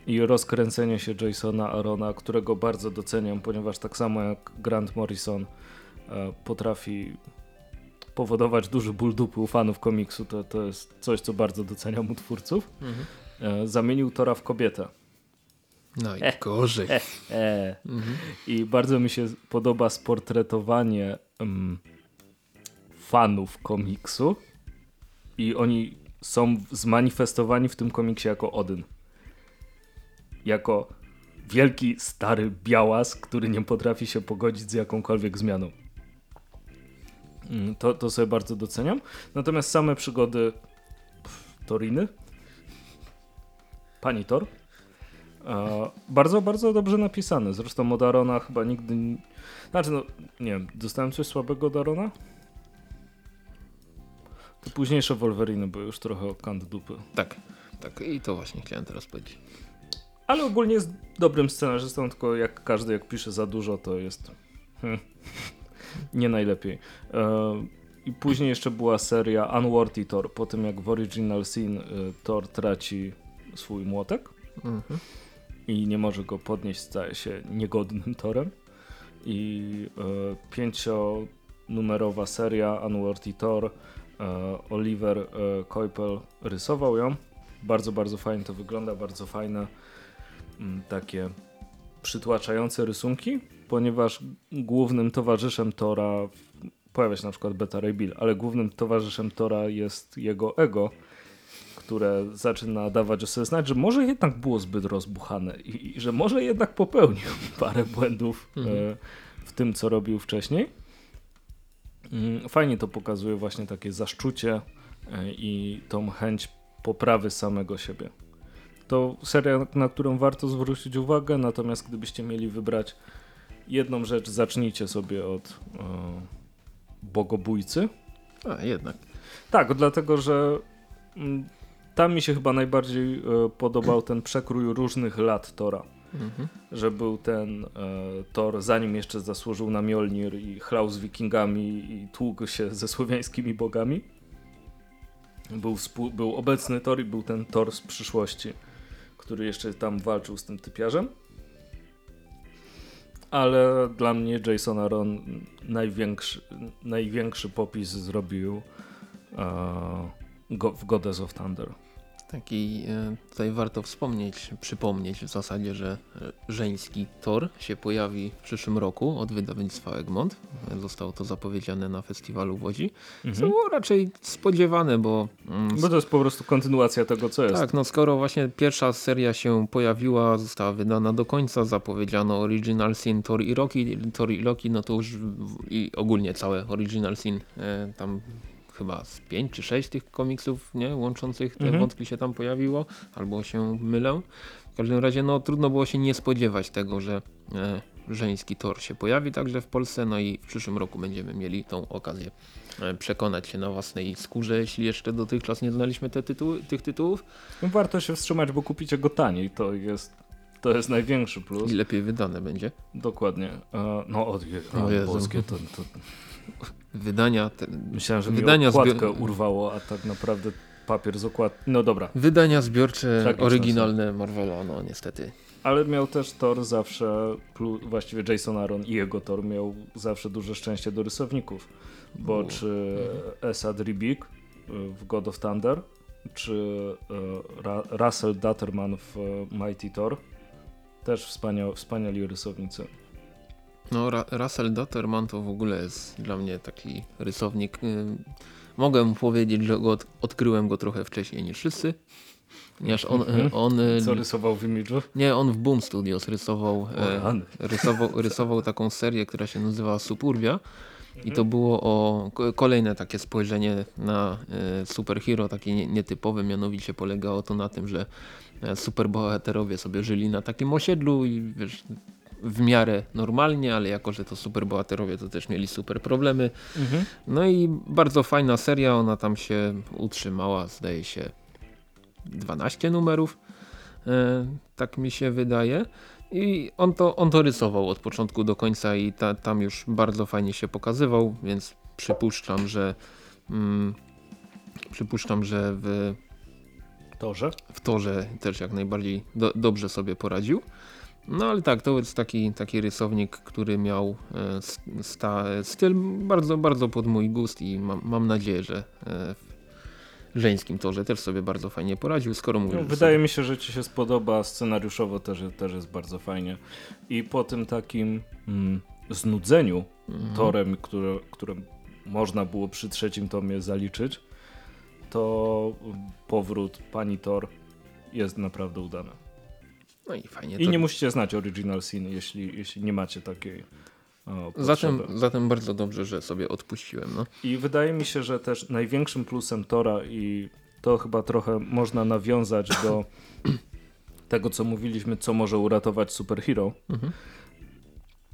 Speaker 1: i rozkręcenie się Jasona Arona, którego bardzo doceniam, ponieważ tak samo jak Grant Morrison e, potrafi powodować duży ból dupy u fanów komiksu, to, to jest coś, co bardzo doceniam u twórców.
Speaker 2: Mhm.
Speaker 1: E, zamienił Tora w kobietę.
Speaker 2: No i gorzej.
Speaker 1: E.
Speaker 2: Mhm.
Speaker 1: I bardzo mi się podoba sportretowanie mm, fanów komiksu i oni są zmanifestowani w tym komiksie jako Odyn. Jako wielki, stary białas, który nie potrafi się pogodzić z jakąkolwiek zmianą. Mm, To, to sobie bardzo doceniam. Natomiast same przygody pff, Toriny, pani Tor, E, bardzo, bardzo dobrze napisane. Zresztą od Arona chyba nigdy. Znaczy, no, nie wiem, dostałem coś słabego od Arona? Te późniejsze Wolverine były już trochę o kant dupy.
Speaker 2: Tak, tak. I to właśnie chciałem teraz powiedzieć.
Speaker 1: Ale ogólnie jest dobrym scenarzystą, tylko jak każdy, jak pisze za dużo, to jest hmm, nie najlepiej. E, I później jeszcze była seria Unworthy Thor, po tym jak w Original Sin y, Thor traci swój młotek
Speaker 2: Mhm.
Speaker 1: i nie może go podnieść, staje się niegodnym Torem. I y, pięcionumerowa seria Unworthy Thor, y, Oliver y, Koipel rysował ją. Bardzo, bardzo fajnie to wygląda, bardzo fajne mm, takie przytłaczające rysunki, ponieważ głównym towarzyszem Tora pojawia się na przykład Beta Ray Bill, ale głównym towarzyszem Tora jest jego ego, które zaczyna dawać o sobie znać, że może jednak było zbyt rozbuchane i, i że może jednak popełnił parę błędów
Speaker 2: Mhm.
Speaker 1: e, w tym, co robił wcześniej. Mm, Fajnie to pokazuje właśnie takie zaszczucie e, i tą chęć poprawy samego siebie. To seria, na którą warto zwrócić uwagę, natomiast gdybyście mieli wybrać jedną rzecz, zacznijcie sobie od e, Bogobójcy.
Speaker 2: A, jednak.
Speaker 1: Tak, dlatego że mm, tam mi się chyba najbardziej e, podobał ten przekrój różnych lat Tora.
Speaker 2: Mhm.
Speaker 1: Że był ten e, Thor, zanim jeszcze zasłużył na Mjolnir i chlał z wikingami i tługł się ze słowiańskimi bogami. Był, był obecny Thor i był ten Thor z przyszłości, który jeszcze tam walczył z tym typiarzem. Ale dla mnie Jason Aaron największy, największy popis zrobił e, go, w Goddess of Thunder.
Speaker 2: Taki e, tutaj warto wspomnieć, przypomnieć w zasadzie, że e, żeński Thor się pojawi w przyszłym roku od wydawnictwa Egmont. E, Zostało to zapowiedziane na festiwalu w Łodzi. Co
Speaker 1: Mhm.
Speaker 2: było raczej spodziewane, bo mm,
Speaker 1: Bo to jest po prostu kontynuacja tego, co jest.
Speaker 2: Tak, no skoro właśnie pierwsza seria się pojawiła, została wydana do końca, zapowiedziano Original Sin Thor i Loki, Thor i Loki, no to już i ogólnie całe Original Sin, tam chyba z pięć czy sześć tych komiksów, nie, łączących te
Speaker 1: Mhm.
Speaker 2: wątki się tam pojawiło, albo się mylę. W każdym razie, no trudno było się nie spodziewać tego, że e, żeński Thor się pojawi także w Polsce, no i w przyszłym roku będziemy mieli tą okazję e, przekonać się na własnej skórze, jeśli jeszcze dotychczas nie znaliśmy te tytuły, tych tytułów.
Speaker 1: No Warto się wstrzymać, bo kupicie go taniej. To jest, to jest największy plus.
Speaker 2: I lepiej wydane będzie.
Speaker 1: Dokładnie. E, no od
Speaker 2: O
Speaker 1: o,
Speaker 2: Jezu.
Speaker 1: polskie to, to
Speaker 2: Wydania, te,
Speaker 1: myślałem, że
Speaker 2: Wydania
Speaker 1: mi okładkę
Speaker 2: zbi-
Speaker 1: urwało, a tak naprawdę papier z okład. No dobra.
Speaker 2: wydania zbiorcze
Speaker 1: Tragiczne
Speaker 2: oryginalne Marvela, no niestety.
Speaker 1: Ale miał też Thor zawsze, właściwie Jason Aaron i jego Thor miał zawsze duże szczęście do rysowników. Bo
Speaker 2: U.
Speaker 1: czy Esad Ribik y, w God of Thunder, czy y, Ra Russell Datterman w Mighty Thor, też wspaniał, wspaniali rysownicy.
Speaker 2: No Ra Russell to w ogóle jest dla mnie taki rysownik. y, Mogę mu powiedzieć, że go od odkryłem go trochę wcześniej niż wszyscy. Ponieważ on,
Speaker 1: Mhm.
Speaker 2: on y,
Speaker 1: Co rysował w Image'u?
Speaker 2: nie, on w Boom Studios rysował, e, rysował, rysował taką serię, która się nazywa Suburbia. I
Speaker 1: Mhm.
Speaker 2: to było o ko- kolejne takie spojrzenie na e, superhero, takie nie, nietypowe, mianowicie polegało to na tym, że e, superbohaterowie sobie żyli na takim osiedlu i wiesz, w miarę normalnie, ale jako, że to superbohaterowie to też mieli super problemy.
Speaker 1: Mhm.
Speaker 2: No i bardzo fajna seria, ona tam się utrzymała, zdaje się 12 numerów, e, tak mi się wydaje. I on to, on to rysował od początku do końca i ta, tam już bardzo fajnie się pokazywał, więc przypuszczam, że mm, przypuszczam, że w,
Speaker 1: Torze?
Speaker 2: w torze też jak najbardziej do, dobrze sobie poradził. No ale tak, to jest taki, taki rysownik, który miał e, sta, styl bardzo, bardzo pod mój gust i mam, mam nadzieję, że e, w żeńskim torze też sobie bardzo fajnie poradził, skoro mówię,
Speaker 1: No, wydaje mi się, że ci się spodoba, scenariuszowo też, też jest bardzo fajnie. I po tym takim mm, znudzeniu
Speaker 2: Mhm.
Speaker 1: torem, które, które można było przy trzecim tomie zaliczyć, to powrót pani Thor jest naprawdę udany.
Speaker 2: No i fajnie.
Speaker 1: I
Speaker 2: to-
Speaker 1: nie musicie znać Original Sin, jeśli, jeśli nie macie takiej o,
Speaker 2: zatem, zatem bardzo dobrze, że sobie odpuściłem. No.
Speaker 1: I wydaje mi się, że też największym plusem Tora i to chyba trochę można nawiązać do tego, co mówiliśmy, co może uratować superhero,
Speaker 2: Mhm.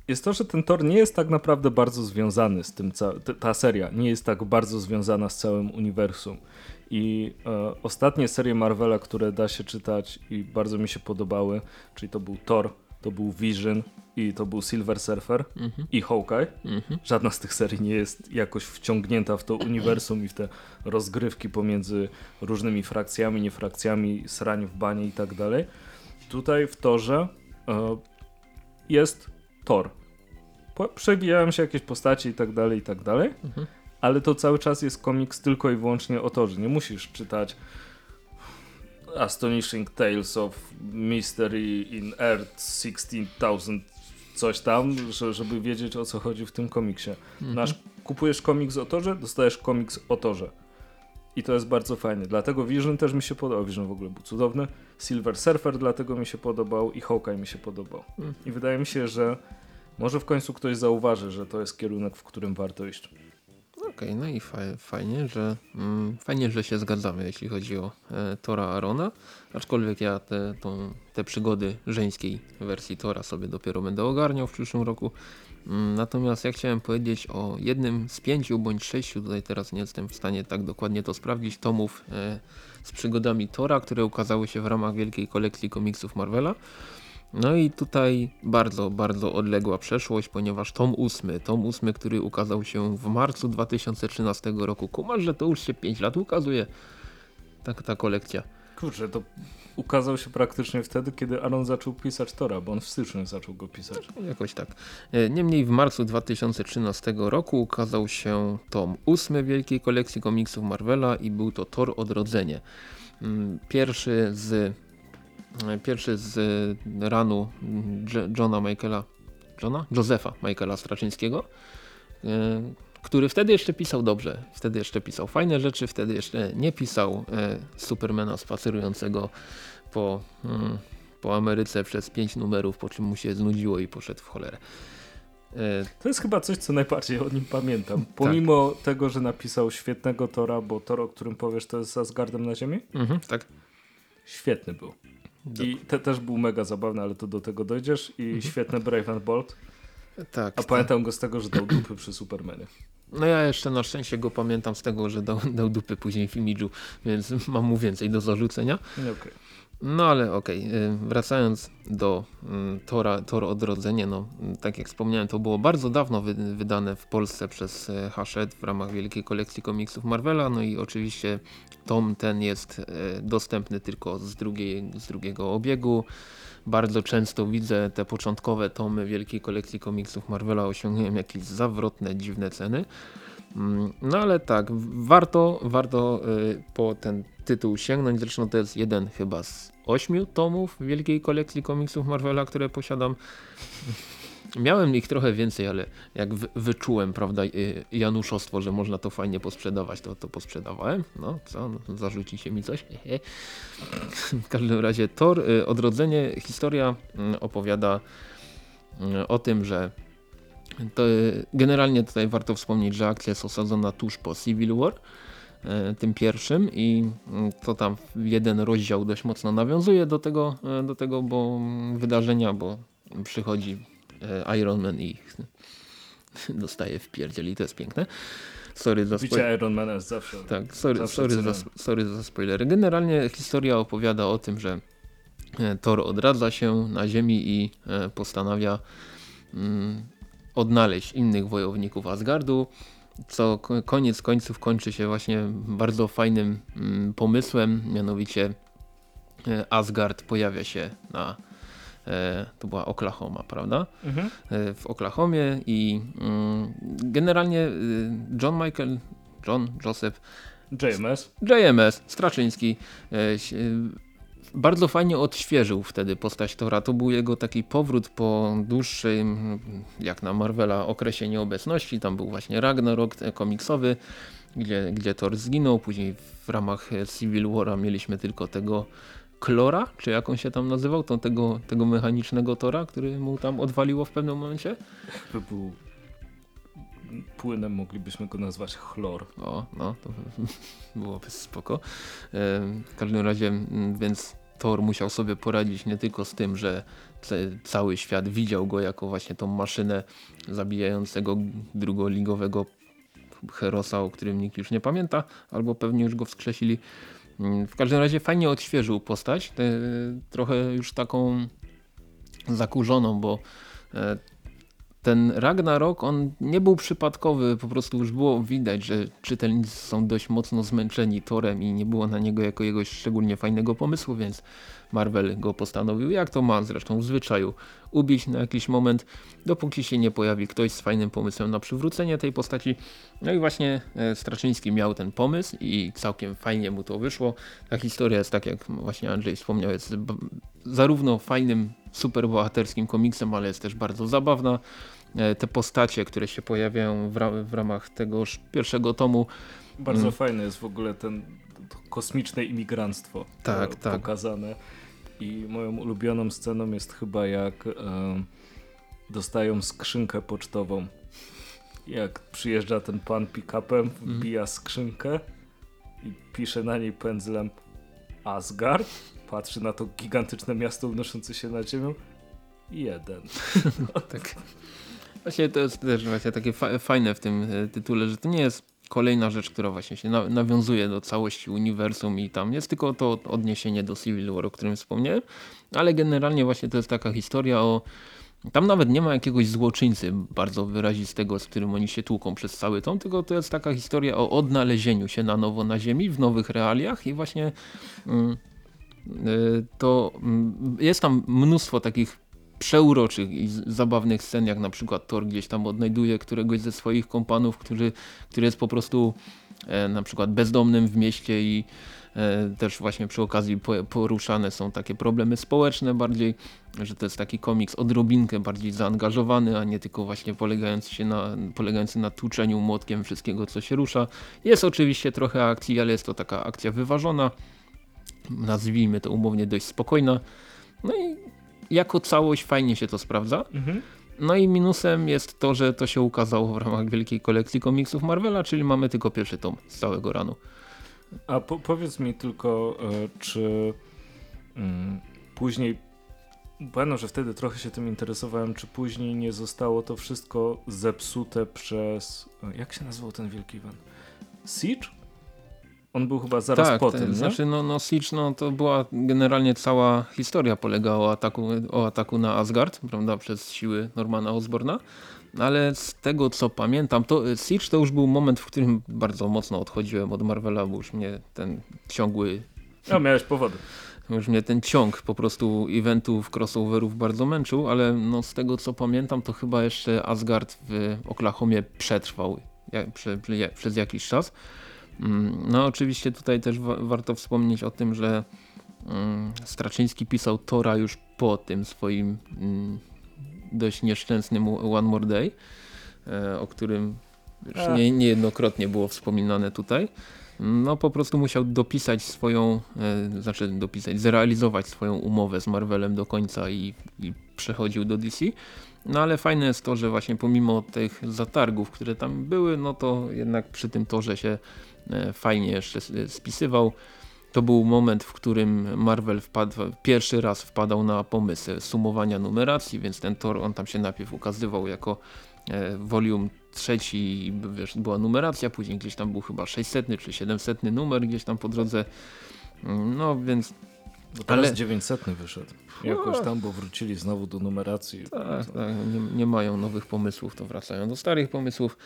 Speaker 1: jest to, że ten Thor nie jest tak naprawdę bardzo związany z tym, ta seria nie jest tak bardzo związana z całym uniwersum. I e, ostatnie serie Marvela, które da się czytać i bardzo mi się podobały, czyli to był Thor, to był Vision i to był Silver Surfer
Speaker 2: Mhm.
Speaker 1: i Hawkeye.
Speaker 2: Mhm.
Speaker 1: Żadna z tych serii nie jest jakoś wciągnięta w to uniwersum i w te rozgrywki pomiędzy różnymi frakcjami, niefrakcjami, srań w banie i tak dalej. Tutaj w Torze e, jest Thor. Po- Przewijają się jakieś postaci i tak dalej, i tak dalej,
Speaker 2: Mhm.
Speaker 1: Ale to cały czas jest komiks tylko i wyłącznie o Torze. Nie musisz czytać Astonishing Tales of Mystery in Earth 16,000 coś tam, że, żeby wiedzieć o co chodzi w tym komiksie.
Speaker 2: Mhm.
Speaker 1: Nasz, kupujesz komiks o Torze, dostajesz komiks o Torze. I to jest bardzo fajne. Dlatego Vision też mi się podobał. Vision w ogóle był cudowny. Silver Surfer dlatego mi się podobał i Hawkeye mi się podobał.
Speaker 2: Mhm.
Speaker 1: I wydaje mi się, że może w końcu ktoś zauważy, że to jest kierunek, w którym warto iść.
Speaker 2: Okej, no i faj, fajnie, że mm, fajnie, że się zgadzamy, jeśli chodzi o e, Tora Arona. Aczkolwiek ja te, tą, te przygody żeńskiej wersji Tora sobie dopiero będę ogarniał w przyszłym roku. Mm, natomiast ja chciałem powiedzieć o jednym z pięciu bądź sześciu, tutaj teraz nie jestem w stanie tak dokładnie to sprawdzić, tomów e, z przygodami Tora, które ukazały się w ramach wielkiej kolekcji komiksów Marvela. No i tutaj bardzo, bardzo odległa przeszłość, ponieważ tom ósmy, tom ósmy, który ukazał się w marcu 2013 roku. Kumasz, że to już się 5 lat ukazuje. Tak, ta kolekcja.
Speaker 1: Kurczę, to ukazał się praktycznie wtedy, kiedy Aaron zaczął pisać Tora, bo on w styczniu zaczął go pisać.
Speaker 2: Jakoś tak. E, Niemniej w marcu 2013 roku ukazał się tom ósmy wielkiej kolekcji komiksów Marvela i był to Thor Odrodzenie. Mm, Pierwszy z pierwszy z e, ranu Johna Michaela Johna? Josepha Michaela Straczyńskiego e, który wtedy jeszcze pisał dobrze, wtedy jeszcze pisał fajne rzeczy, wtedy jeszcze nie pisał e, Supermana spacerującego po, po Ameryce przez pięć numerów, po czym mu się znudziło i poszedł w cholerę.
Speaker 1: To jest chyba coś, co najbardziej o nim pamiętam. Pomimo tego, że napisał świetnego Tora, bo Tor, o którym powiesz, to jest za Asgardem na ziemi,
Speaker 2: mhm, tak.
Speaker 1: świetny był. I te, też był mega zabawny, ale to do tego dojdziesz. I świetny Brave and Bold.
Speaker 2: tak.
Speaker 1: A pamiętam go z tego, że dał dupy przy Supermanie.
Speaker 2: No ja jeszcze na szczęście go pamiętam z tego, że dał, dał dupy później w imidżu, więc mam mu więcej do zarzucenia.
Speaker 1: Okej.
Speaker 2: No ale okej, y, wracając do mm, Tora, Tor Odrodzenie, no tak jak wspomniałem, to było bardzo dawno wy, wydane w Polsce przez e, Hachette w ramach wielkiej kolekcji komiksów Marvela, no i oczywiście tom ten jest e, dostępny tylko z, drugiej, z drugiego obiegu. Bardzo często widzę te początkowe tomy wielkiej kolekcji komiksów Marvela osiągają jakieś zawrotne, dziwne ceny. Mm, No ale tak, warto, warto y, po ten tytuł sięgnąć. Zresztą to jest jeden chyba z ośmiu tomów wielkiej kolekcji komiksów Marvela, które posiadam. Miałem ich trochę więcej, ale jak wy, wyczułem, prawda, y, Januszostwo, że można to fajnie posprzedawać, to to posprzedawałem. No co, no, zarzuci się mi coś? W każdym razie Thor, y, Odrodzenie, historia y, opowiada o tym, że to generalnie tutaj warto wspomnieć, że akcja jest osadzona tuż po Civil War, tym pierwszym i mm, to tam jeden rozdział dość mocno nawiązuje do tego, e, do tego bo, mm, wydarzenia, bo przychodzi e, Iron Man i dostaje w pierdziel i to jest piękne. Sorry za spoiler.
Speaker 1: Iron Mana jest zawsze.
Speaker 2: Tak, sorry,
Speaker 1: Zawsze
Speaker 2: sorry, za, sorry za spoilery. Generalnie historia opowiada o tym, że e, Thor odradza się na ziemi i e, postanawia mm, odnaleźć innych wojowników Asgardu, co ko- koniec końców kończy się właśnie bardzo fajnym mm, pomysłem, mianowicie e, Asgard pojawia się na e, to była Oklahoma, prawda?
Speaker 1: Mhm.
Speaker 2: e, w Oklahomie i mm, generalnie John Michael, John Joseph
Speaker 1: JMS.
Speaker 2: JMS Straczyński bardzo fajnie odświeżył wtedy postać Tora. To był jego taki powrót po dłuższym, jak na Marvela, okresie nieobecności. Tam był właśnie Ragnarok komiksowy, gdzie, gdzie Thor zginął. Później w ramach Civil War'a mieliśmy tylko tego Klora, czy jak on się tam nazywał, to tego, tego mechanicznego Tora, który mu tam odwaliło w pewnym momencie.
Speaker 1: Jakby był płynem, moglibyśmy go nazwać chlor.
Speaker 2: O, no, to byłoby spoko. E, W każdym razie, więc Thor musiał sobie poradzić nie tylko z tym, że cały świat widział go jako właśnie tą maszynę zabijającego drugoligowego herosa, o którym nikt już nie pamięta, albo pewnie już go wskrzesili. Mm, W każdym razie fajnie odświeżył postać, trochę już taką zakurzoną, bo e, ten Ragnarok, on nie był przypadkowy, po prostu już było widać, że czytelnicy są dość mocno zmęczeni Torem i nie było na niego jakiegoś szczególnie fajnego pomysłu, więc Marvel go postanowił, jak to ma zresztą w zwyczaju, ubić na jakiś moment, dopóki się nie pojawi ktoś z fajnym pomysłem na przywrócenie tej postaci. No i właśnie e, Straczyński miał ten pomysł i całkiem fajnie mu to wyszło. Ta historia jest tak jak właśnie Andrzej wspomniał, jest zarówno fajnym, superbohaterskim komiksem, ale jest też bardzo zabawna. E, te postacie, które się pojawiają w, ra w ramach tegoż pierwszego tomu.
Speaker 1: Bardzo mm. fajne jest w ogóle ten kosmiczne imigranstwo
Speaker 2: tak, tak.
Speaker 1: pokazane. I moją ulubioną sceną jest chyba jak e, dostają skrzynkę pocztową. Jak przyjeżdża ten pan pick-upem, mhm. wbija skrzynkę i pisze na niej pędzlem Asgard. Patrzy na to gigantyczne miasto unoszące się na ziemię. Jeden.
Speaker 2: Tak. Właśnie to jest też właśnie takie fa fajne w tym e, tytule, że to nie jest kolejna rzecz, która właśnie się na nawiązuje do całości uniwersum i tam jest tylko to odniesienie do Civil War, o którym wspomniałem, ale generalnie właśnie to jest taka historia o tam nawet nie ma jakiegoś złoczyńcy bardzo wyrazistego, z którym oni się tłuką przez cały tom, tylko to jest taka historia o odnalezieniu się na nowo na ziemi w nowych realiach i właśnie mm, to mm, jest tam mnóstwo takich przeuroczych i zabawnych scen, jak na przykład Thor gdzieś tam odnajduje któregoś ze swoich kompanów, który, który jest po prostu e, na przykład bezdomnym w mieście i e, też właśnie przy okazji po, poruszane są takie problemy społeczne bardziej, że to jest taki komiks odrobinkę bardziej zaangażowany, a nie tylko właśnie polegający, się na, polegający na tłuczeniu młotkiem wszystkiego co się rusza. Jest oczywiście trochę akcji, ale jest to taka akcja wyważona, nazwijmy to umownie dość spokojna. No i jako całość fajnie się to sprawdza. Mhm. No i minusem jest to, że to się ukazało w ramach wielkiej kolekcji komiksów Marvela, czyli mamy tylko pierwszy tom z całego ranu.
Speaker 1: A po powiedz mi tylko, e, czy mm, później, pamiętam, że wtedy trochę się tym interesowałem, czy później nie zostało to wszystko zepsute przez, e, jak się nazywał ten wielki event? Siege? On był chyba zaraz
Speaker 2: tak,
Speaker 1: po tym,
Speaker 2: Znaczy, no, no Siege, no, to była generalnie cała historia polegała o ataku, o ataku na Asgard, prawda, przez siły Normana Osborna. Ale z tego co pamiętam, to Siege to już był moment, w którym bardzo mocno odchodziłem od Marvela, bo już mnie ten ciągły...
Speaker 1: No, miałeś powody.
Speaker 2: Już mnie ten ciąg po prostu eventów, crossoverów bardzo męczył, ale no z tego co pamiętam, to chyba jeszcze Asgard w Oklahomie przetrwał przez jakiś czas. Mm, no oczywiście tutaj też wa warto wspomnieć o tym, że um, Straczyński pisał Tora już po tym swoim um, dość nieszczęsnym One More Day, e, o którym już nie, niejednokrotnie było wspominane tutaj. No po prostu musiał dopisać swoją, e, znaczy dopisać, zrealizować swoją umowę z Marvelem do końca i, i przechodził do DC. No ale fajne jest to, że właśnie pomimo tych zatargów, które tam były, no to jednak przy tym torze się fajnie jeszcze spisywał. To był moment, w którym Marvel wpadł, pierwszy raz wpadał na pomysł sumowania numeracji, więc ten tor on tam się najpierw ukazywał jako e, volume trzeci, wiesz, była numeracja, później gdzieś tam był chyba 600 czy 700 numer gdzieś tam po drodze. Mm, no więc
Speaker 1: bo teraz ale 900 wyszedł. Jakoś tam, bo wrócili znowu do numeracji.
Speaker 2: Tak, tak nie, nie, mają nowych pomysłów, to wracają do starych pomysłów.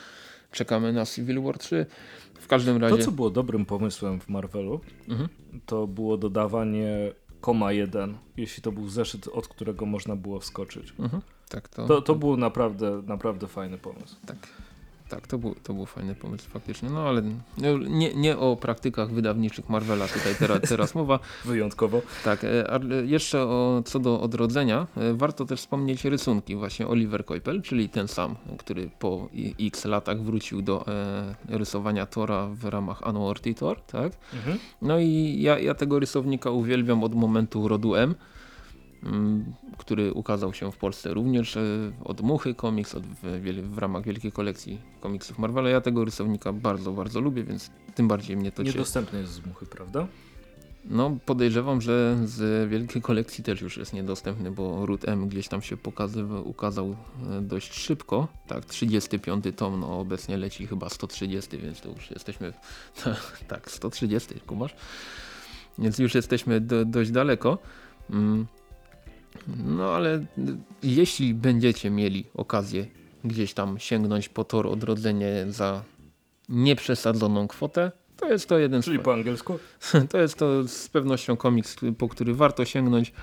Speaker 2: Czekamy na Civil War 3. W każdym razie...
Speaker 1: To, co było dobrym pomysłem w Marvelu, mhm. to było dodawanie koma 1, jeśli to był zeszyt, od którego można było wskoczyć. Mhm. Tak, to... To, to był naprawdę, naprawdę fajny pomysł.
Speaker 2: Tak. Tak, to był, to był fajny pomysł faktycznie, no ale nie, nie o praktykach wydawniczych Marvela tutaj teraz, teraz mowa.
Speaker 1: Wyjątkowo.
Speaker 2: Tak, e, jeszcze o, co do odrodzenia, e, warto też wspomnieć rysunki właśnie Oliver Koipel, czyli ten sam, który po x latach wrócił do e, rysowania Tora w ramach Annual Thor, tak? Mhm. No i ja, ja tego rysownika uwielbiam od momentu rodu M. Mm, który ukazał się w Polsce również e, od Muchy Comics, od, w, w, ramach wielkiej kolekcji komiksów Marvela. Ja tego rysownika bardzo, bardzo lubię, więc tym bardziej mnie to
Speaker 1: Niedostępny jest z Muchy, prawda?
Speaker 2: No podejrzewam, że z wielkiej kolekcji też już jest niedostępny, bo Root M gdzieś tam się pokazywał, ukazał e, dość szybko. Tak, 35 tom, no obecnie leci chyba 130, więc to już jesteśmy, tak 130, kumasz? Więc już jesteśmy do, dość daleko. Mm. No ale jeśli będziecie mieli okazję gdzieś tam sięgnąć po tor odrodzenie za nieprzesadzoną kwotę, to jest to jeden z,
Speaker 1: Czyli po angielsku?
Speaker 2: to jest to z pewnością komiks, po który warto sięgnąć.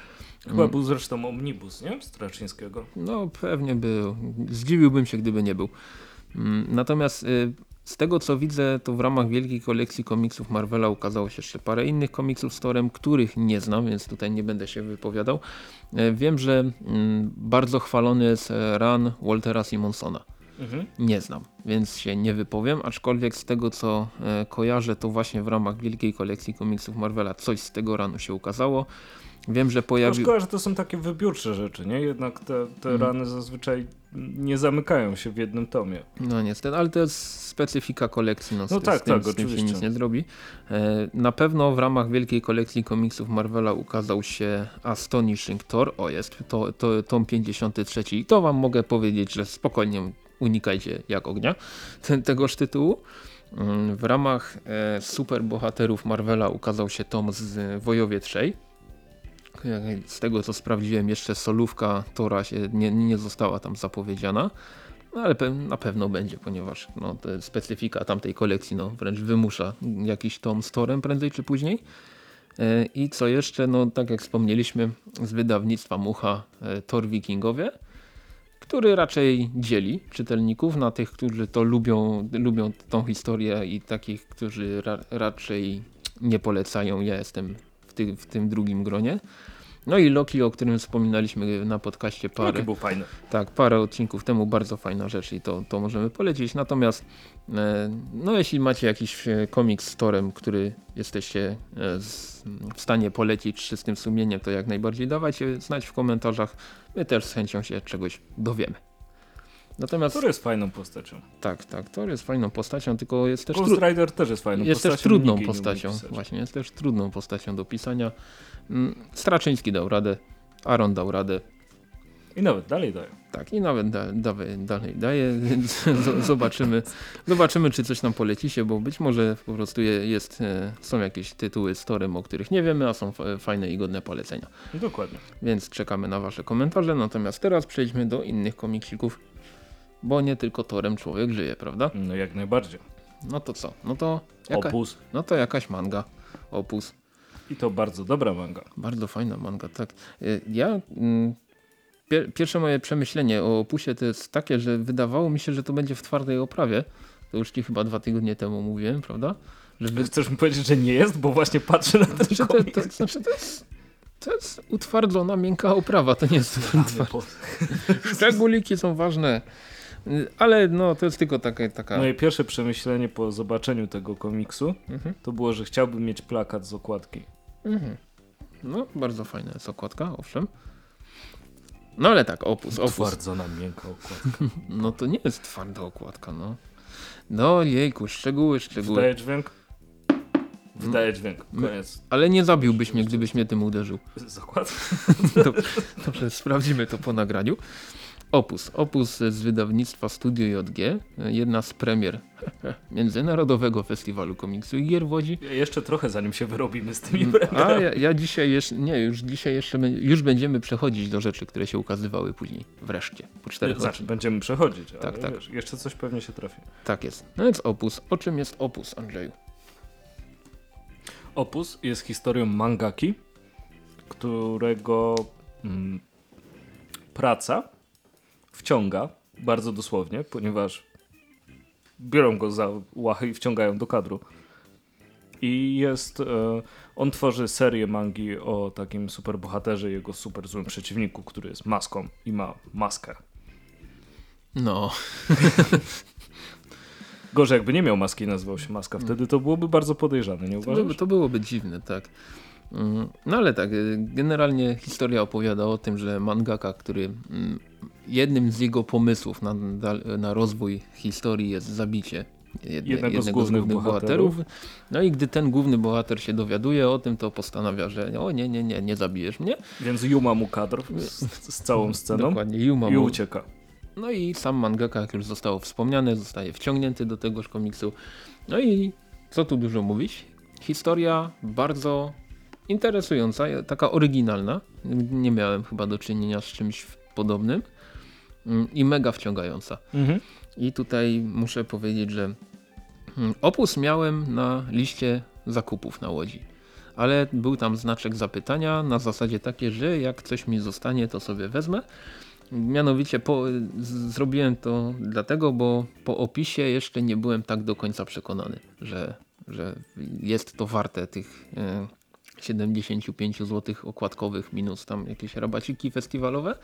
Speaker 1: Chyba był zresztą omnibus, nie? Straczyńskiego.
Speaker 2: No pewnie był. Zdziwiłbym się, gdyby nie był. Mm, Natomiast y, z tego co widzę, to w ramach wielkiej kolekcji komiksów Marvela ukazało się jeszcze parę innych komiksów z Torem, których nie znam, więc tutaj nie będę się wypowiadał. E, Wiem, że mm, bardzo chwalony jest run Waltera Simonsona.
Speaker 1: Mhm.
Speaker 2: Nie znam, więc się nie wypowiem, aczkolwiek z tego co e, kojarzę, to właśnie w ramach wielkiej kolekcji komiksów Marvela coś z tego ranu się ukazało. Wiem, że
Speaker 1: No
Speaker 2: pojawił...
Speaker 1: szkoda, że to są takie wybiórcze rzeczy, nie? Jednak te, te
Speaker 2: Mhm.
Speaker 1: rany zazwyczaj nie zamykają się w jednym tomie.
Speaker 2: No niestety, ale to jest specyfika kolekcji, no, z,
Speaker 1: No
Speaker 2: ty-
Speaker 1: tak,
Speaker 2: z, tym,
Speaker 1: tak,
Speaker 2: z tym się
Speaker 1: oczywiście.
Speaker 2: nic nie zrobi. E, na pewno w ramach wielkiej kolekcji komiksów Marvela ukazał się Astonishing Thor, o jest, to, to tom 53 i to wam mogę powiedzieć, że spokojnie unikajcie jak ognia ten, tegoż tytułu. Mm, W ramach e, superbohaterów Marvela ukazał się tom z Wojowie Trzej. Z tego co sprawdziłem jeszcze solówka Tora się nie, nie została tam zapowiedziana. No ale pe na pewno będzie, ponieważ no, specyfika tamtej kolekcji no, wręcz wymusza jakiś tom z torem prędzej czy później. E, I co jeszcze, no tak jak wspomnieliśmy, z wydawnictwa Mucha e, Thor Wikingowie, który raczej dzieli czytelników na tych, którzy to lubią, lubią tą historię i takich, którzy ra raczej nie polecają. Ja jestem ty w tym drugim gronie. No i Loki, o którym wspominaliśmy na podcaście parę,
Speaker 1: Jaki był fajny.
Speaker 2: tak, parę odcinków temu bardzo fajna rzecz i to, to możemy polecić. Natomiast e, no jeśli macie jakiś e, komiks z Torem, który jesteście e, z, w stanie polecić czystym sumieniem, to jak najbardziej dawajcie znać w komentarzach. My też z chęcią się czegoś dowiemy. Natomiast
Speaker 1: Który jest fajną postacią.
Speaker 2: tak, tak, Thor jest fajną postacią, tylko jest też,
Speaker 1: Ghost Rider też jest fajną
Speaker 2: jest
Speaker 1: postacią.
Speaker 2: też trudną postacią. Właśnie, jest też trudną postacią do pisania. Mm, Straczyński dał radę, Aaron dał radę,
Speaker 1: I nawet dalej dają.
Speaker 2: Tak, i nawet da, dawe- dalej daje, więc zobaczymy, zobaczymy, czy coś nam polecicie, bo być może po prostu je, jest, e, są jakieś tytuły z Torem, o których nie wiemy, a są fa- fajne i godne polecenia.
Speaker 1: Dokładnie.
Speaker 2: Więc czekamy na wasze komentarze, natomiast teraz przejdźmy do innych komiksików, bo nie tylko Torem człowiek żyje, prawda?
Speaker 1: No jak najbardziej.
Speaker 2: No to co? No to, jaka,
Speaker 1: Opus.
Speaker 2: no to jakaś manga, opus.
Speaker 1: I to bardzo dobra manga.
Speaker 2: Bardzo fajna manga, tak. Y, Ja. mm, Pier pierwsze moje przemyślenie o opusie to jest takie, że wydawało mi się, że to będzie w twardej oprawie. To już ci chyba dwa tygodnie temu mówiłem, prawda? Że wy...
Speaker 1: Chcesz mi powiedzieć, że nie jest? Bo właśnie patrzę na ten
Speaker 2: znaczy, to,
Speaker 1: komiks.
Speaker 2: to, znaczy to, jest, to jest utwardzona, miękka oprawa, to nie jest
Speaker 1: po-
Speaker 2: Szczególiki są ważne. Ale no, to jest tylko taka... taka...
Speaker 1: Moje pierwsze przemyślenie po zobaczeniu tego komiksu
Speaker 2: Mhm.
Speaker 1: to było, że chciałbym mieć plakat z okładki.
Speaker 2: Mhm. No, bardzo fajna jest okładka, owszem. No ale tak, opus, opus.
Speaker 1: Utwardzona miękka okładka.
Speaker 2: No to nie jest twarda okładka, no. No jejku, szczegóły, szczegóły.
Speaker 1: Wydaje dźwięk? Wydaje dźwięk.
Speaker 2: My-
Speaker 1: Koniec.
Speaker 2: Ale nie zabiłbyś mnie, gdybyś mnie tym uderzył.
Speaker 1: Z okładki.
Speaker 2: Dobrze, sprawdzimy to po nagraniu. Opus. Opus z wydawnictwa Studio JG. Jedna z premier Międzynarodowego Festiwalu Komiksu i Gier w Łodzi.
Speaker 1: Jeszcze trochę zanim się wyrobimy z tymi
Speaker 2: A
Speaker 1: premierami.
Speaker 2: ja, ja dzisiaj jeszcze, nie, już dzisiaj jeszcze, już będziemy przechodzić do rzeczy, które się ukazywały później. Wreszcie, po czterech
Speaker 1: Znaczy,
Speaker 2: latach.
Speaker 1: będziemy przechodzić, ale
Speaker 2: Tak, tak.
Speaker 1: Wiesz, jeszcze coś pewnie się trafi.
Speaker 2: Tak jest. No więc Opus. O czym jest Opus, Andrzeju?
Speaker 1: Opus jest historią mangaki, którego mm, praca wciąga bardzo dosłownie, ponieważ biorą go za łachy i wciągają do kadru. I jest, e, on tworzy serię mangi o takim superbohaterze i jego super złym przeciwniku, który jest maską i ma maskę.
Speaker 2: No,
Speaker 1: Gorzej jakby nie miał maski i nazywał się Maska, wtedy to byłoby bardzo podejrzane, nie
Speaker 2: To,
Speaker 1: uważasz?
Speaker 2: byłoby, to byłoby dziwne, tak. Mm, No ale tak, y, generalnie historia opowiada o tym, że mangaka, który mm, jednym z jego pomysłów na, na rozwój historii jest zabicie jedne,
Speaker 1: Jednego z głównych bohaterów.
Speaker 2: No i gdy ten główny bohater się dowiaduje o tym, to postanawia, że o nie, nie, nie, nie zabijesz mnie.
Speaker 1: Więc Yuma mu kadr z, z całą sceną
Speaker 2: Dokładnie,
Speaker 1: i
Speaker 2: mu-
Speaker 1: ucieka.
Speaker 2: No i sam mangaka, jak już zostało wspomniane, zostaje wciągnięty do tegoż komiksu. No i co tu dużo mówić? Historia bardzo interesująca, taka oryginalna. Nie miałem chyba do czynienia z czymś podobnym mm, i mega wciągająca. Mhm. I tutaj muszę powiedzieć, że mm, opus miałem na liście zakupów na Łodzi. Ale był tam znaczek zapytania na zasadzie takie, że jak coś mi zostanie, to sobie wezmę. Mianowicie po, zrobiłem to dlatego, bo po opisie jeszcze nie byłem tak do końca przekonany, że, że jest to warte tych e, 75 zł okładkowych minus tam jakieś rabaciki festiwalowe.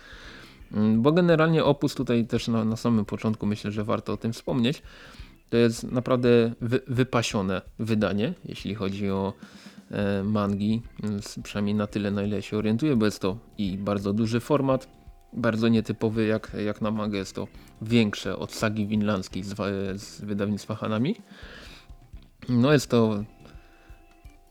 Speaker 2: Mm, bo generalnie Opus tutaj też na, na samym początku myślę, że warto o tym wspomnieć. To jest naprawdę wy, wypasione wydanie, jeśli chodzi o e, mangi, przynajmniej na tyle na ile się orientuję, bo jest to i bardzo duży format, bardzo nietypowy jak, jak na mangę, jest to większe od sagi winlandzkiej z, z wydawnictwa Hanami. No jest to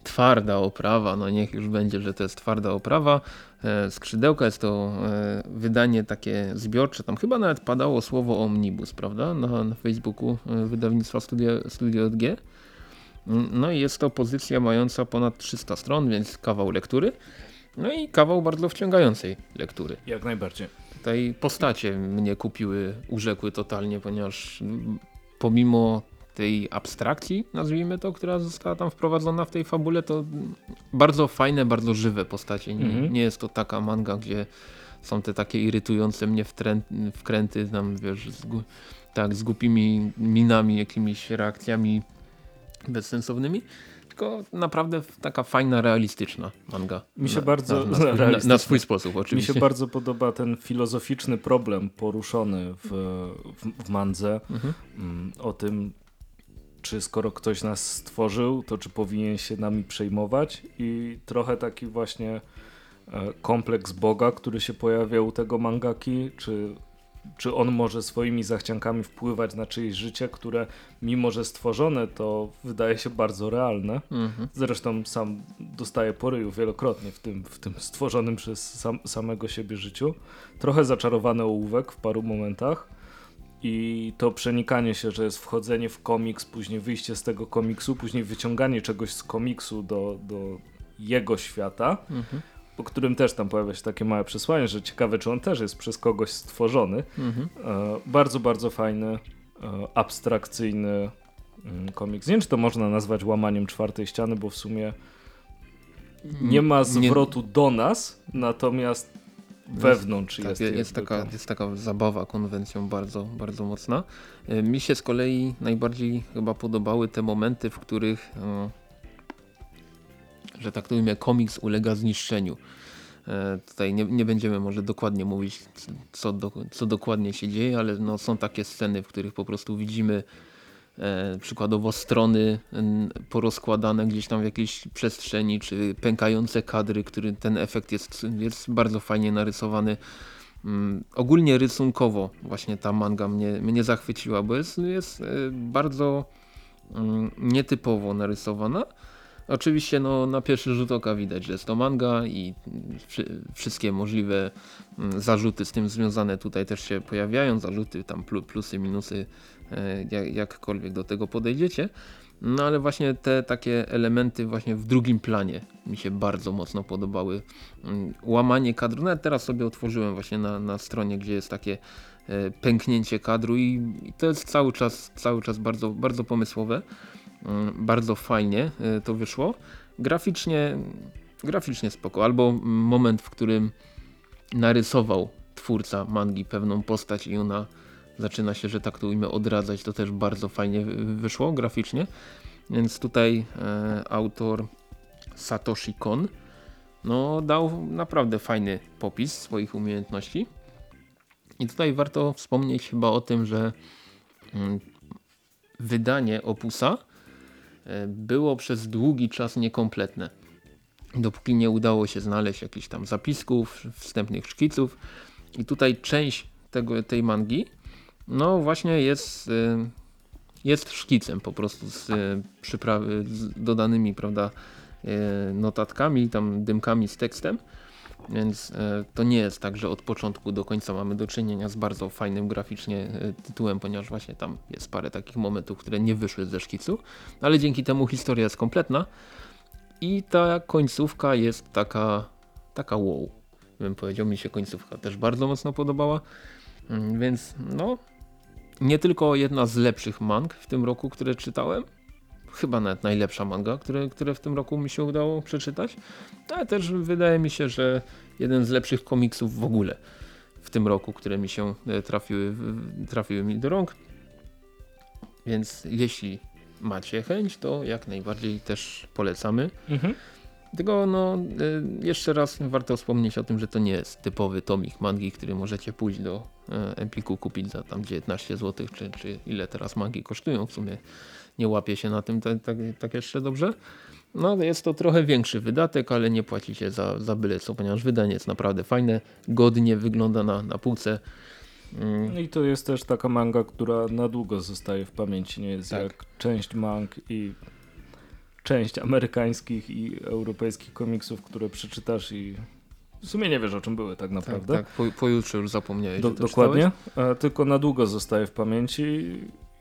Speaker 2: twarda oprawa, no niech już będzie, że to jest twarda oprawa. E, skrzydełka jest to e, wydanie takie zbiorcze, tam chyba nawet padało słowo omnibus, prawda, na, na Facebooku e, wydawnictwa Studio, Studio G. No i jest to pozycja mająca ponad 300 stron, więc kawał lektury. No i kawał bardzo wciągającej lektury.
Speaker 1: Jak najbardziej.
Speaker 2: Tutaj postacie mnie kupiły, urzekły totalnie, ponieważ pomimo tej abstrakcji, nazwijmy to, która została tam wprowadzona w tej fabule, to bardzo fajne, bardzo żywe postacie. Nie, mhm. nie jest to taka manga, gdzie są te takie irytujące mnie wkręty, tam wiesz, z, tak, z głupimi minami, jakimiś reakcjami bezsensownymi tylko naprawdę taka fajna, realistyczna manga.
Speaker 1: Mi się na, bardzo
Speaker 2: na, na, na, na, swój sposób oczywiście.
Speaker 1: Mi się bardzo podoba ten filozoficzny problem poruszony w, w, w mandze mhm. Mm, o tym, czy skoro ktoś nas stworzył, to czy powinien się nami przejmować i trochę taki właśnie e, kompleks Boga, który się pojawia u tego mangaki, czy, czy on może swoimi zachciankami wpływać na czyjeś życie, które mimo, że stworzone, to wydaje się bardzo realne. Mhm. Zresztą sam dostaje poryju wielokrotnie w tym, w tym stworzonym przez sam, samego siebie życiu. Trochę zaczarowany ołówek w paru momentach i to przenikanie się, że jest wchodzenie w komiks, później wyjście z tego komiksu, później wyciąganie czegoś z komiksu do, do jego świata, mhm. po którym też tam pojawia się takie małe przesłanie, że ciekawe, czy on też jest przez kogoś stworzony. Mhm. E, bardzo, bardzo fajny, e, abstrakcyjny mm, komiks. Nie wiem, czy to można nazwać łamaniem czwartej ściany, bo w sumie nie ma zwrotu nie... do nas, natomiast wewnątrz
Speaker 2: jest.
Speaker 1: Tak,
Speaker 2: jest, taka, jest taka zabawa konwencją bardzo, bardzo mocna. E, mi się z kolei najbardziej chyba podobały te momenty, w których e, że tak to ujmę, komiks ulega zniszczeniu. E, tutaj nie, nie, będziemy może dokładnie mówić, co, do, co dokładnie się dzieje, ale no, są takie sceny, w których po prostu widzimy przykładowo strony porozkładane gdzieś tam w jakiejś przestrzeni, czy pękające kadry, który ten efekt jest, jest bardzo fajnie narysowany. Mm, ogólnie rysunkowo właśnie ta manga mnie, mnie zachwyciła, bo jest, jest e, bardzo mm, nietypowo narysowana. Oczywiście no, na pierwszy rzut oka widać, że jest to manga i wszystkie możliwe mm, zarzuty z tym związane tutaj też się pojawiają, zarzuty tam plusy, minusy E, jakkolwiek do tego podejdziecie. No ale właśnie te takie elementy właśnie w drugim planie mi się bardzo mocno podobały. Mm, łamanie kadru, nawet teraz sobie otworzyłem właśnie na, na stronie, gdzie jest takie e, pęknięcie kadru i, i to jest cały czas, cały czas bardzo, bardzo pomysłowe. Mm, bardzo fajnie e, to wyszło. Graficznie, graficznie spoko. Albo moment, w którym narysował twórca mangi pewną postać i ona zaczyna się, że tak to ujmę, odradzać. To też bardzo fajnie wyszło graficznie. Więc tutaj e, autor Satoshi Kon no, dał naprawdę fajny popis swoich umiejętności. I tutaj warto wspomnieć chyba o tym, że mm, wydanie opusa e, było przez długi czas niekompletne. Dopóki nie udało się znaleźć jakichś tam zapisków, wstępnych szkiców. I tutaj część tego, tej mangi no właśnie jest, y, jest szkicem po prostu z, y, przyprawy, z dodanymi prawda, y, notatkami, tam dymkami z tekstem. Więc to nie jest tak, że od początku do końca mamy do czynienia z bardzo fajnym graficznie tytułem, ponieważ właśnie tam jest parę takich momentów, które nie wyszły ze szkicu, ale dzięki temu historia jest kompletna. I ta końcówka jest taka, taka wow. Bym powiedział, mi się końcówka też bardzo mocno podobała. Mm, Więc no, nie tylko jedna z lepszych mang w tym roku, które czytałem, chyba nawet najlepsza manga, które, które w tym roku mi się udało przeczytać, ale też wydaje mi się, że jeden z lepszych komiksów w ogóle w tym roku, które mi się e, trafiły, trafiły mi do rąk. Więc jeśli macie chęć, to jak najbardziej też polecamy.
Speaker 1: Mhm.
Speaker 2: Tylko no, y, jeszcze raz warto wspomnieć o tym, że to nie jest typowy tomik mangi, który możecie pójść do Empiku kupić za tam 19 zł, czy, czy ile teraz mangi kosztują. W sumie nie łapię się na tym tak, tak, tak jeszcze dobrze. No jest to trochę większy wydatek, ale nie płacicie za, za byle co, ponieważ wydanie jest naprawdę fajne, godnie wygląda na, na półce. Mm,
Speaker 1: No I to jest też taka manga, która na długo zostaje w pamięci. Nie jest
Speaker 2: Tak.
Speaker 1: jak część mang i część amerykańskich i europejskich komiksów, które przeczytasz i w sumie nie wiesz o czym były tak
Speaker 2: tak,
Speaker 1: naprawdę.
Speaker 2: tak, po, pojutrze już zapomniałeś.
Speaker 1: Do, dokładnie. E, tylko na długo zostaje w pamięci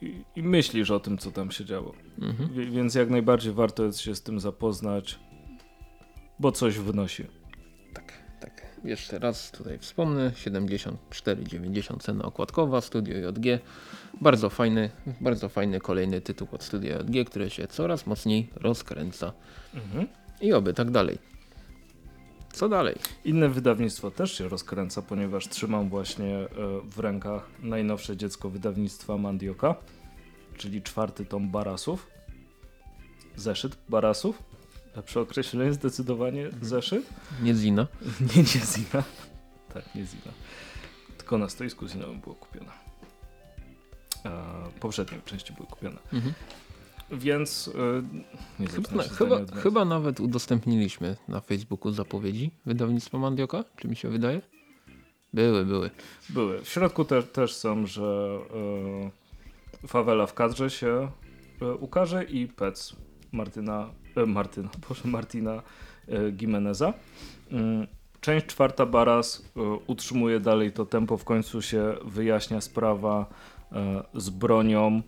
Speaker 1: i, i myślisz o tym, co tam się działo.
Speaker 2: Mhm.
Speaker 1: Więc jak najbardziej warto jest się z tym zapoznać, bo coś wnosi.
Speaker 2: Tak, tak. Jeszcze raz tutaj wspomnę. 74,90 cena okładkowa, Studio JG. Bardzo fajny, bardzo fajny kolejny tytuł od Studia JG, który się coraz mocniej rozkręca.
Speaker 1: Mhm.
Speaker 2: I oby tak dalej. Co dalej?
Speaker 1: Inne wydawnictwo też się rozkręca, ponieważ trzymam właśnie e, w rękach najnowsze dziecko wydawnictwa Mandioka, czyli czwarty tom Barasów. Zeszyt Barasów. Lepsze określenie zdecydowanie zeszyt.
Speaker 2: Nie Zina.
Speaker 1: Nie, nie Zina. Tak, nie Zina. Tylko na stoisku Zinowym było kupione. E, poprzednie części były kupione.
Speaker 2: Mhm.
Speaker 1: Więc e, nie
Speaker 2: Chyba,
Speaker 1: się
Speaker 2: chyba, chyba nawet udostępniliśmy na Facebooku zapowiedzi wydawnictwa Mandioka, czy mi się wydaje? Były, były.
Speaker 1: Były. W środku te, też są, że e, Fawela w kadrze się e, ukaże i Pec Martyna, e, Martyna, Boże, Martina Gimeneza. Mm, Część czwarta Baras utrzymuje dalej to tempo, w końcu się wyjaśnia sprawa z bronią,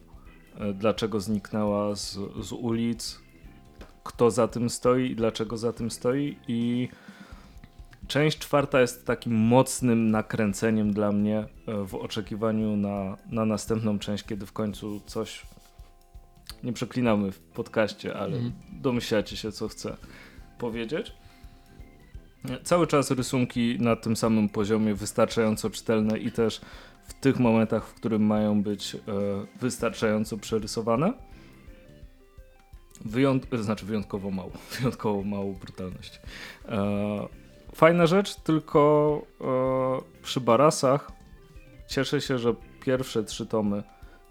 Speaker 1: e, dlaczego zniknęła z, z ulic, kto za tym stoi i dlaczego za tym stoi i Część czwarta jest takim mocnym nakręceniem dla mnie e, w oczekiwaniu na, na następną część, kiedy w końcu coś. Nie przeklinamy w podcaście, ale
Speaker 2: Mhm.
Speaker 1: domyślacie się, co chcę powiedzieć. E, Cały czas rysunki na tym samym poziomie, wystarczająco czytelne i też w tych momentach, w którym mają być e, wystarczająco przerysowane. Wyjąt znaczy wyjątkowo mało, wyjątkowo mało brutalności. E, Fajna rzecz, tylko e, przy Barasach cieszę się, że pierwsze trzy tomy,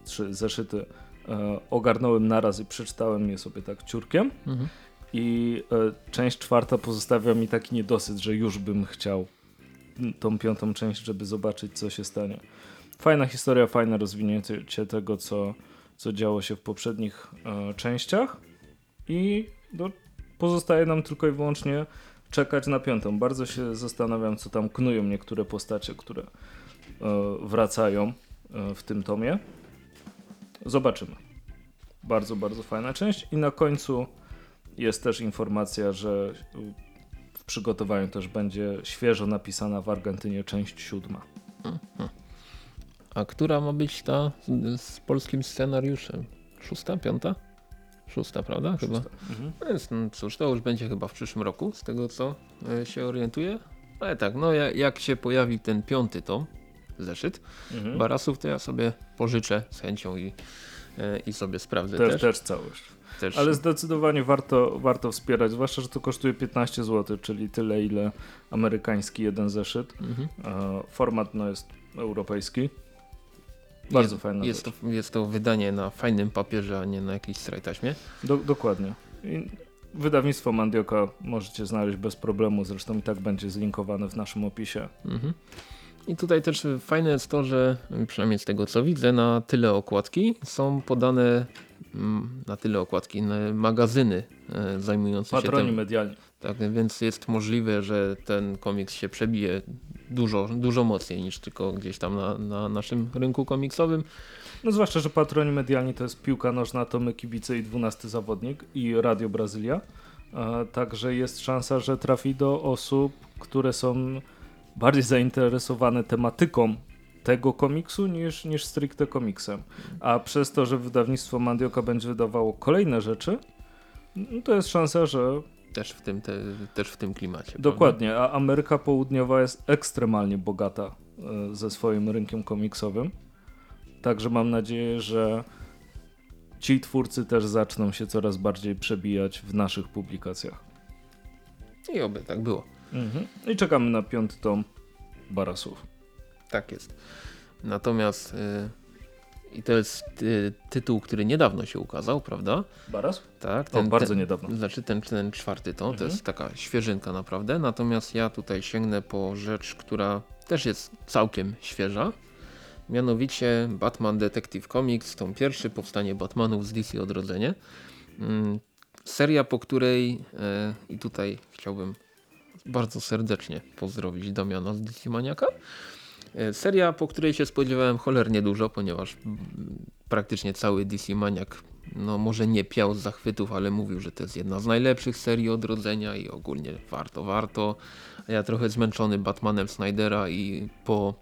Speaker 1: trzy zeszyty e, ogarnąłem naraz i przeczytałem je sobie tak ciurkiem.
Speaker 2: Mhm.
Speaker 1: I e, część czwarta pozostawia mi taki niedosyt, że już bym chciał tą piątą część, żeby zobaczyć, co się stanie. Fajna historia, fajne rozwinięcie tego, co, co działo się w poprzednich e, częściach. I no, pozostaje nam tylko i wyłącznie czekać na piątą. Bardzo się zastanawiam, co tam knują niektóre postacie, które e, wracają e, w tym tomie. Zobaczymy. Bardzo, bardzo fajna część. I na końcu jest też informacja, że w przygotowaniu też będzie świeżo napisana w Argentynie część siódma.
Speaker 2: A która ma być ta z, z polskim scenariuszem? Szósta, piąta? Szósta, prawda? Chyba.
Speaker 1: Szósta. Mhm.
Speaker 2: Więc no, cóż, to już będzie chyba w przyszłym roku, z tego co e, się orientuję. Ale tak, no ja- jak się pojawi ten piąty tom, zeszyt
Speaker 1: Mhm.
Speaker 2: Barasów, to ja sobie pożyczę z chęcią i, e, i sobie sprawdzę
Speaker 1: Też,
Speaker 2: też.
Speaker 1: też całość.
Speaker 2: Też.
Speaker 1: Ale zdecydowanie warto, warto wspierać, zwłaszcza, że to kosztuje 15 zł, czyli tyle, ile amerykański jeden zeszyt.
Speaker 2: Mhm.
Speaker 1: E, Format no, jest europejski. Bardzo
Speaker 2: jest,
Speaker 1: fajna
Speaker 2: jest to, jest to wydanie na fajnym papierze, a nie na jakiejś strajtaśmie.
Speaker 1: Do, dokładnie. I wydawnictwo Mandioka możecie znaleźć bez problemu, zresztą i tak będzie zlinkowane w naszym opisie.
Speaker 2: Mhm. I tutaj też fajne jest to, że przynajmniej z tego co widzę, na tyle okładki są podane na tyle okładki na magazyny e, zajmujące
Speaker 1: Patroni
Speaker 2: się tym.
Speaker 1: medialni.
Speaker 2: Tak, więc jest możliwe, że ten komiks się przebije dużo, dużo mocniej niż tylko gdzieś tam na, na naszym rynku komiksowym.
Speaker 1: No zwłaszcza, że patroni medialni to jest piłka nożna, to my kibice i 12 zawodnik i Radio Brazylia. E, Także jest szansa, że trafi do osób, które są bardziej zainteresowane tematyką tego komiksu niż, niż stricte komiksem. A przez to, że wydawnictwo Mandioka będzie wydawało kolejne rzeczy, no to jest szansa, że
Speaker 2: Też w tym, te, też w tym klimacie. prawda?
Speaker 1: dokładnie, a Ameryka Południowa jest ekstremalnie bogata e, ze swoim rynkiem komiksowym. Także mam nadzieję, że ci twórcy też zaczną się coraz bardziej przebijać w naszych publikacjach.
Speaker 2: I oby tak było.
Speaker 1: Mhm. I czekamy na piąty tom Barasów.
Speaker 2: Tak jest. Natomiast y, i to jest y, tytuł, który niedawno się ukazał, prawda?
Speaker 1: Baras?
Speaker 2: Tak.
Speaker 1: O, bardzo niedawno.
Speaker 2: Znaczy ten, ten czwarty tom, to
Speaker 1: Mhm.
Speaker 2: jest taka świeżynka naprawdę. Natomiast ja tutaj sięgnę po rzecz, która też jest całkiem świeża. Mianowicie Batman Detective Comics, tom pierwszy, powstanie Batmanów z DC Odrodzenie. Mm, Seria, po której e, i tutaj chciałbym bardzo serdecznie pozdrowić Damiana z DC Maniaka. E, Seria, po której się spodziewałem cholernie dużo, ponieważ praktycznie cały DC Maniak, no może nie piał z zachwytów, ale mówił, że to jest jedna z najlepszych serii Odrodzenia i ogólnie warto, warto. Ja trochę zmęczony Batmanem Snydera i po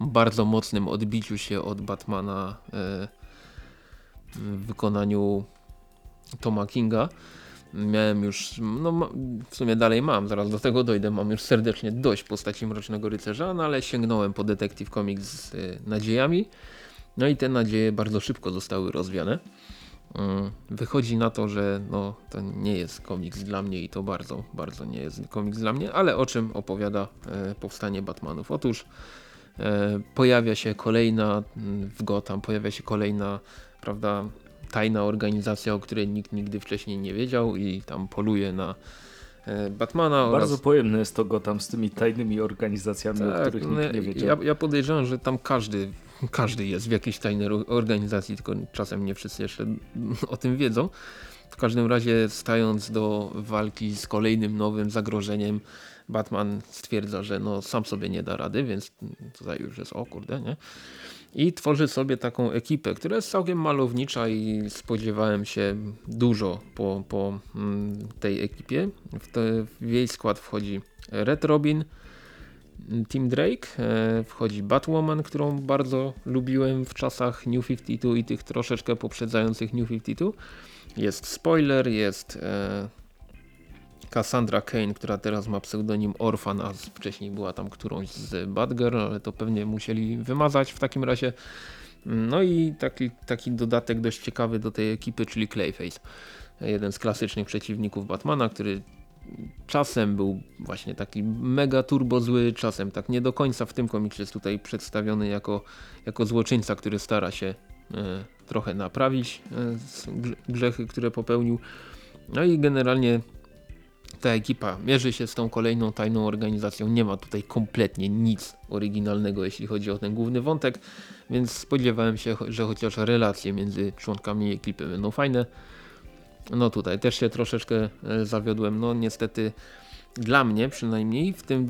Speaker 2: bardzo mocnym odbiciu się od Batmana e, w wykonaniu Toma Kinga. Miałem już, no w sumie dalej mam, zaraz do tego dojdę, mam już serdecznie dość postaci Mrocznego Rycerza, no ale sięgnąłem po Detective Comics z y, nadziejami. No i te nadzieje bardzo szybko zostały rozwiane. Mm, Wychodzi na to, że no, to nie jest komiks dla mnie i to bardzo, bardzo nie jest komiks dla mnie, ale o czym opowiada e, powstanie Batmanów? Otóż e, pojawia się kolejna mm, w Gotham, pojawia się kolejna, prawda, tajna organizacja, o której nikt nigdy wcześniej nie wiedział i tam poluje na e, Batmana
Speaker 1: Bardzo
Speaker 2: oraz...
Speaker 1: pojemne jest to Gotham z tymi tajnymi organizacjami, o których
Speaker 2: no
Speaker 1: nikt nie wiedział.
Speaker 2: Ja, ja podejrzewam, że tam każdy, każdy jest w jakiejś tajnej organizacji, tylko czasem nie wszyscy jeszcze o tym wiedzą. W każdym razie stając do walki z kolejnym nowym zagrożeniem, Batman stwierdza, że no sam sobie nie da rady, więc tutaj już jest o kurde, nie? I tworzy sobie taką ekipę, która jest całkiem malownicza i spodziewałem się dużo po, po mm, tej ekipie. W, te, w jej skład wchodzi Red Robin, Tim Drake, e, wchodzi Batwoman, którą bardzo lubiłem w czasach New 52 i tych troszeczkę poprzedzających New 52. Jest Spoiler, jest e, Cassandra Kane, która teraz ma pseudonim Orphan, a wcześniej była tam którąś z Batgirl, ale to pewnie musieli wymazać w takim razie. No i taki, taki dodatek dość ciekawy do tej ekipy, czyli Clayface. Jeden z klasycznych przeciwników Batmana, który czasem był właśnie taki mega turbo zły, czasem tak nie do końca w tym komiksie jest tutaj przedstawiony jako, jako złoczyńca, który stara się e, trochę naprawić e, grzechy, które popełnił. No i generalnie ta ekipa mierzy się z tą kolejną tajną organizacją. Nie ma tutaj kompletnie nic oryginalnego, jeśli chodzi o ten główny wątek, więc spodziewałem się, że chociaż relacje między członkami ekipy będą fajne. No tutaj też się troszeczkę e, zawiodłem. No niestety dla mnie przynajmniej w tym,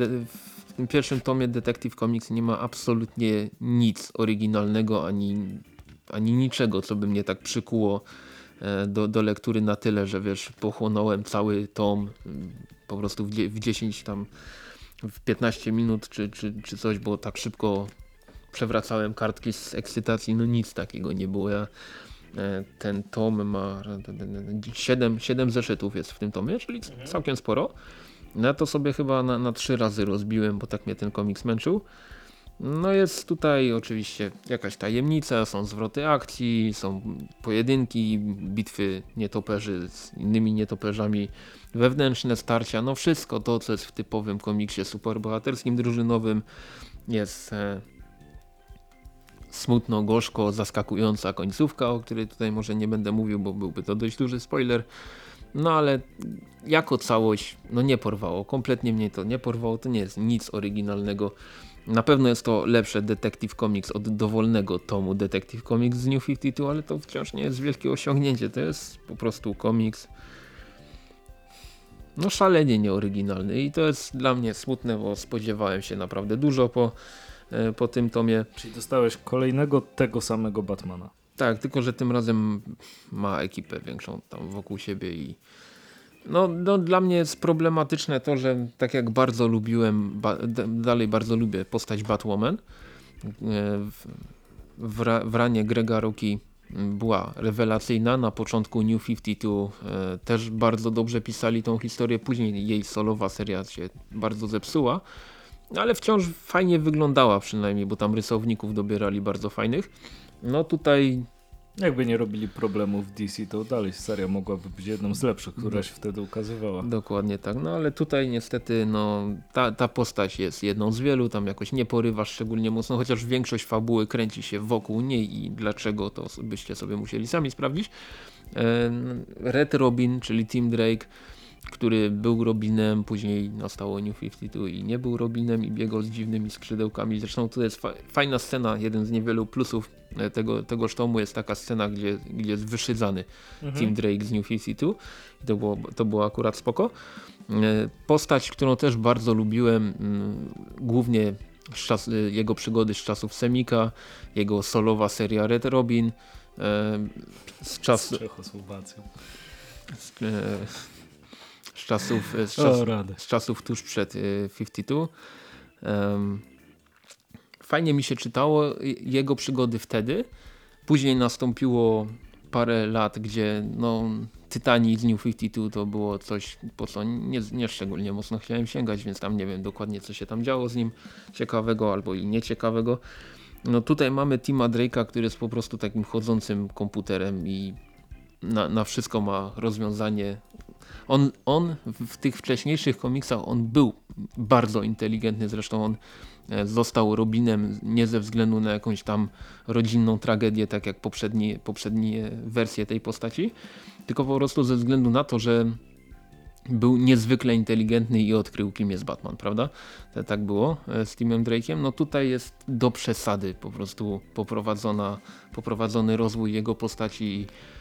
Speaker 2: w tym pierwszym tomie Detective Comics nie ma absolutnie nic oryginalnego ani, ani niczego, co by mnie tak przykuło do, do lektury na tyle, że wiesz, pochłonąłem cały tom mm, po prostu w, w 10 tam w 15 minut czy, czy, czy coś, bo tak szybko przewracałem kartki z ekscytacji, no nic takiego nie było. Ja E, Ten tom ma 7, 7 zeszytów jest w tym tomie, czyli całkiem sporo. No ja to sobie chyba na, na trzy razy rozbiłem, bo tak mnie ten komiks męczył. No jest tutaj oczywiście jakaś tajemnica, są zwroty akcji, są pojedynki, bitwy nietoperzy z innymi nietoperzami, wewnętrzne starcia, no wszystko to, co jest w typowym komiksie superbohaterskim, drużynowym jest e, smutno, gorzko, zaskakująca końcówka, o której tutaj może nie będę mówił, bo byłby to dość duży spoiler. No ale jako całość, no nie porwało, kompletnie mnie to nie porwało, to nie jest nic oryginalnego. Na pewno jest to lepsze Detective Comics od dowolnego tomu Detective Comics z New 52, ale to wciąż nie jest wielkie osiągnięcie, to jest po prostu komiks no szalenie nieoryginalny i to jest dla mnie smutne, bo spodziewałem się naprawdę dużo po, e, po tym tomie.
Speaker 1: Czyli dostałeś kolejnego tego samego Batmana.
Speaker 2: Tak, tylko że tym razem ma ekipę większą tam wokół siebie i, No, no, dla mnie jest problematyczne to, że tak jak bardzo lubiłem, ba, dalej bardzo lubię postać Batwoman, e, w, ra, w ranie Grega Roki była rewelacyjna. Na początku New 52 e, też bardzo dobrze pisali tą historię. Później jej solowa seria się bardzo zepsuła. Ale wciąż fajnie wyglądała przynajmniej, bo tam rysowników dobierali bardzo fajnych. No tutaj
Speaker 1: jakby nie robili problemów w DC, to dalej seria mogłaby być jedną z lepszych, która się wtedy ukazywała.
Speaker 2: Dokładnie tak, no ale tutaj niestety no, ta, ta postać jest jedną z wielu, tam jakoś nie porywa szczególnie mocno, chociaż większość fabuły kręci się wokół niej i dlaczego to byście sobie musieli sami sprawdzić. Red Robin, czyli Tim Drake, który był Robinem, później nastało New 52 i nie był Robinem i biegał z dziwnymi skrzydełkami. Zresztą to jest fa fajna scena, jeden z niewielu plusów e, tego, tegoż tomu jest taka scena, gdzie, gdzie jest wyszydzany mhm. Tim Drake z New 52 i to było, to było akurat spoko. E, postać, którą też bardzo lubiłem, głównie czas, jego przygody z czasów Semika, jego solowa seria Red Robin, e,
Speaker 1: z czasów... Z Czechosłowacją
Speaker 2: z czasów, z, czas, z czasów tuż przed 52. Um, fajnie mi się czytało jego przygody wtedy. Później nastąpiło parę lat, gdzie no, Tytani z New 52 to było coś, po co nie, nie szczególnie mocno chciałem sięgać, więc tam nie wiem dokładnie co się tam działo z nim ciekawego albo i nieciekawego. No tutaj mamy Tima Drake'a, który jest po prostu takim chodzącym komputerem i na, na wszystko ma rozwiązanie on, on w tych wcześniejszych komiksach on był bardzo inteligentny, zresztą on e, został Robinem nie ze względu na jakąś tam rodzinną tragedię, tak jak poprzednie, poprzednie wersje tej postaci, tylko po prostu ze względu na to, że był niezwykle inteligentny i odkrył kim jest Batman, prawda? Tak było e, z Timem Drake'iem. No tutaj jest do przesady po prostu poprowadzona, poprowadzony rozwój jego postaci no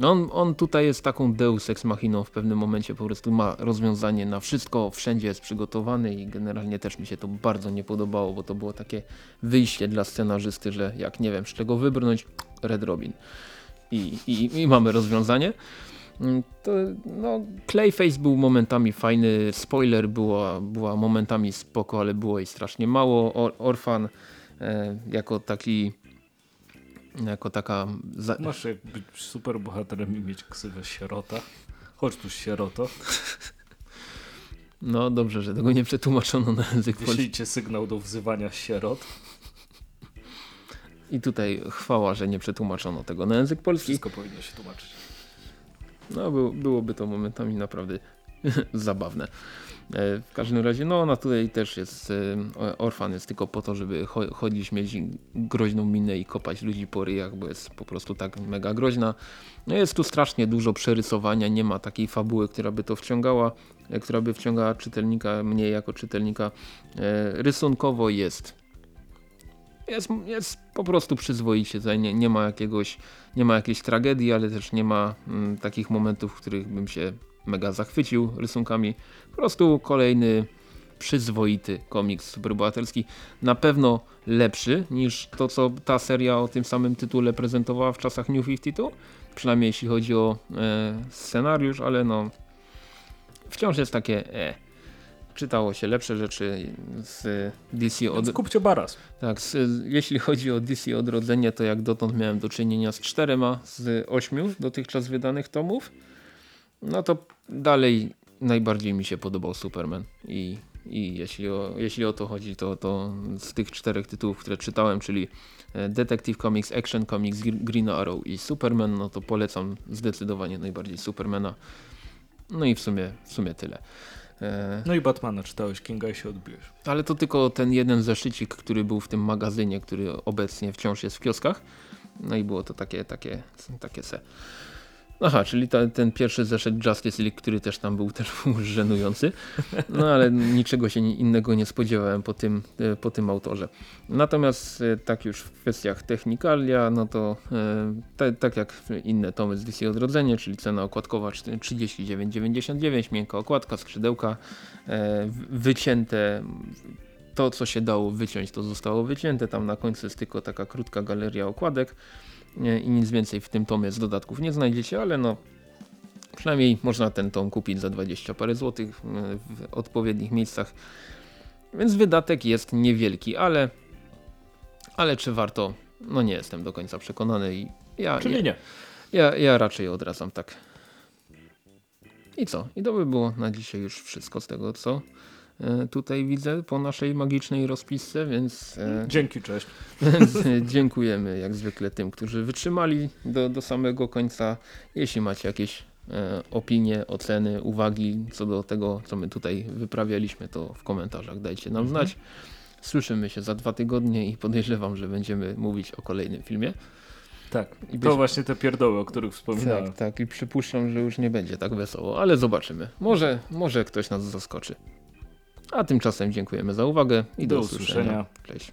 Speaker 2: on, on tutaj jest taką deus ex machiną w pewnym momencie, po prostu ma rozwiązanie na wszystko, wszędzie jest przygotowany i generalnie też mi się to bardzo nie podobało, bo to było takie wyjście dla scenarzysty, że jak nie wiem z czego wybrnąć, Red Robin. I, i, i mamy rozwiązanie. Mm, to, no, Clayface był momentami fajny, spoiler była, była momentami spoko, ale było jej strasznie mało. Or, Orfan e, jako taki jako taka...
Speaker 1: Za... Masz jak być super bohaterem i mieć ksywę sierota. Chodź tu sieroto.
Speaker 2: No dobrze, że tego nie przetłumaczono na język polski.
Speaker 1: Wyślijcie sygnał do wzywania sierot.
Speaker 2: I tutaj chwała, że nie przetłumaczono tego na język polski.
Speaker 1: Wszystko powinno się tłumaczyć.
Speaker 2: No by, byłoby to momentami naprawdę zabawne. E, w każdym razie, no ona tutaj też jest, e, orfan jest tylko po to, żeby chodzić, mieć groźną minę i kopać ludzi po ryjach, bo jest po prostu tak mega groźna. No jest tu strasznie dużo przerysowania, nie ma takiej fabuły, która by to wciągała, e, która by wciągała czytelnika, mnie jako czytelnika. Rysunkowo jest jest, jest po prostu przyzwoicie, nie, nie ma jakiegoś, nie ma jakiejś tragedii, ale też nie ma mm, takich momentów, w których bym się mega zachwycił rysunkami. Po prostu kolejny przyzwoity komiks superbohaterski. Na pewno lepszy niż to, co ta seria o tym samym tytule prezentowała w czasach New 52. Przynajmniej jeśli chodzi o e, scenariusz, ale no wciąż jest takie e. Czytało się lepsze rzeczy z DC
Speaker 1: od... kupcie baras.
Speaker 2: Tak, z, jeśli chodzi o DC Odrodzenie, to jak dotąd miałem do czynienia z czterema z ośmiu dotychczas wydanych tomów. No to dalej najbardziej mi się podobał Superman i, i jeśli, o, jeśli o to chodzi, to, to z tych czterech tytułów, które czytałem, czyli e, Detective Comics, Action Comics, Green Arrow i Superman, no to polecam zdecydowanie najbardziej Supermana. No i w sumie, w sumie tyle.
Speaker 1: E, no i Batmana czytałeś, Kinga i się odbiłeś.
Speaker 2: Ale to tylko ten jeden zeszycik, który był w tym magazynie, który obecnie wciąż jest w kioskach. No i było to takie, takie, takie se. Aha, czyli ta, ten pierwszy zeszyt Justice League, który też tam był, też żenujący. No ale niczego się innego nie spodziewałem po tym, e, po tym autorze. Natomiast e, tak już w kwestiach technikalia, no to e, tak jak inne tomy z DC Odrodzenie, czyli cena okładkowa 39,99, miękka okładka, skrzydełka, wycięte to co się dało wyciąć to zostało wycięte, tam na końcu jest tylko taka krótka galeria okładek i nic więcej w tym tomie z dodatków nie znajdziecie, ale no Przynajmniej można ten tom kupić za 20 parę złotych e, w odpowiednich miejscach. Więc wydatek jest niewielki, ale, ale czy warto? No nie jestem do końca przekonany i ja,
Speaker 1: Czyli
Speaker 2: ja,
Speaker 1: nie.
Speaker 2: ja, ja raczej odradzam tak. I co? I to by było na dzisiaj już wszystko z tego, co tutaj widzę po naszej magicznej rozpisce, więc, e,
Speaker 1: Dzięki, cześć.
Speaker 2: e, dziękujemy jak zwykle tym, którzy wytrzymali do, do samego końca. Jeśli macie jakieś e, opinie, oceny, uwagi co do tego, co my tutaj wyprawialiśmy, to w komentarzach dajcie nam znać. Słyszymy się za dwa tygodnie i podejrzewam, że będziemy mówić o kolejnym filmie.
Speaker 1: Tak,
Speaker 2: I
Speaker 1: to
Speaker 2: być-
Speaker 1: właśnie te pierdoły, o których wspominałem.
Speaker 2: Tak, tak i przypuszczam, że już nie będzie tak wesoło, ale zobaczymy. Może, może ktoś nas zaskoczy. A tymczasem dziękujemy za uwagę i do,
Speaker 1: Do
Speaker 2: usłyszenia.
Speaker 1: usłyszenia.
Speaker 2: Cześć.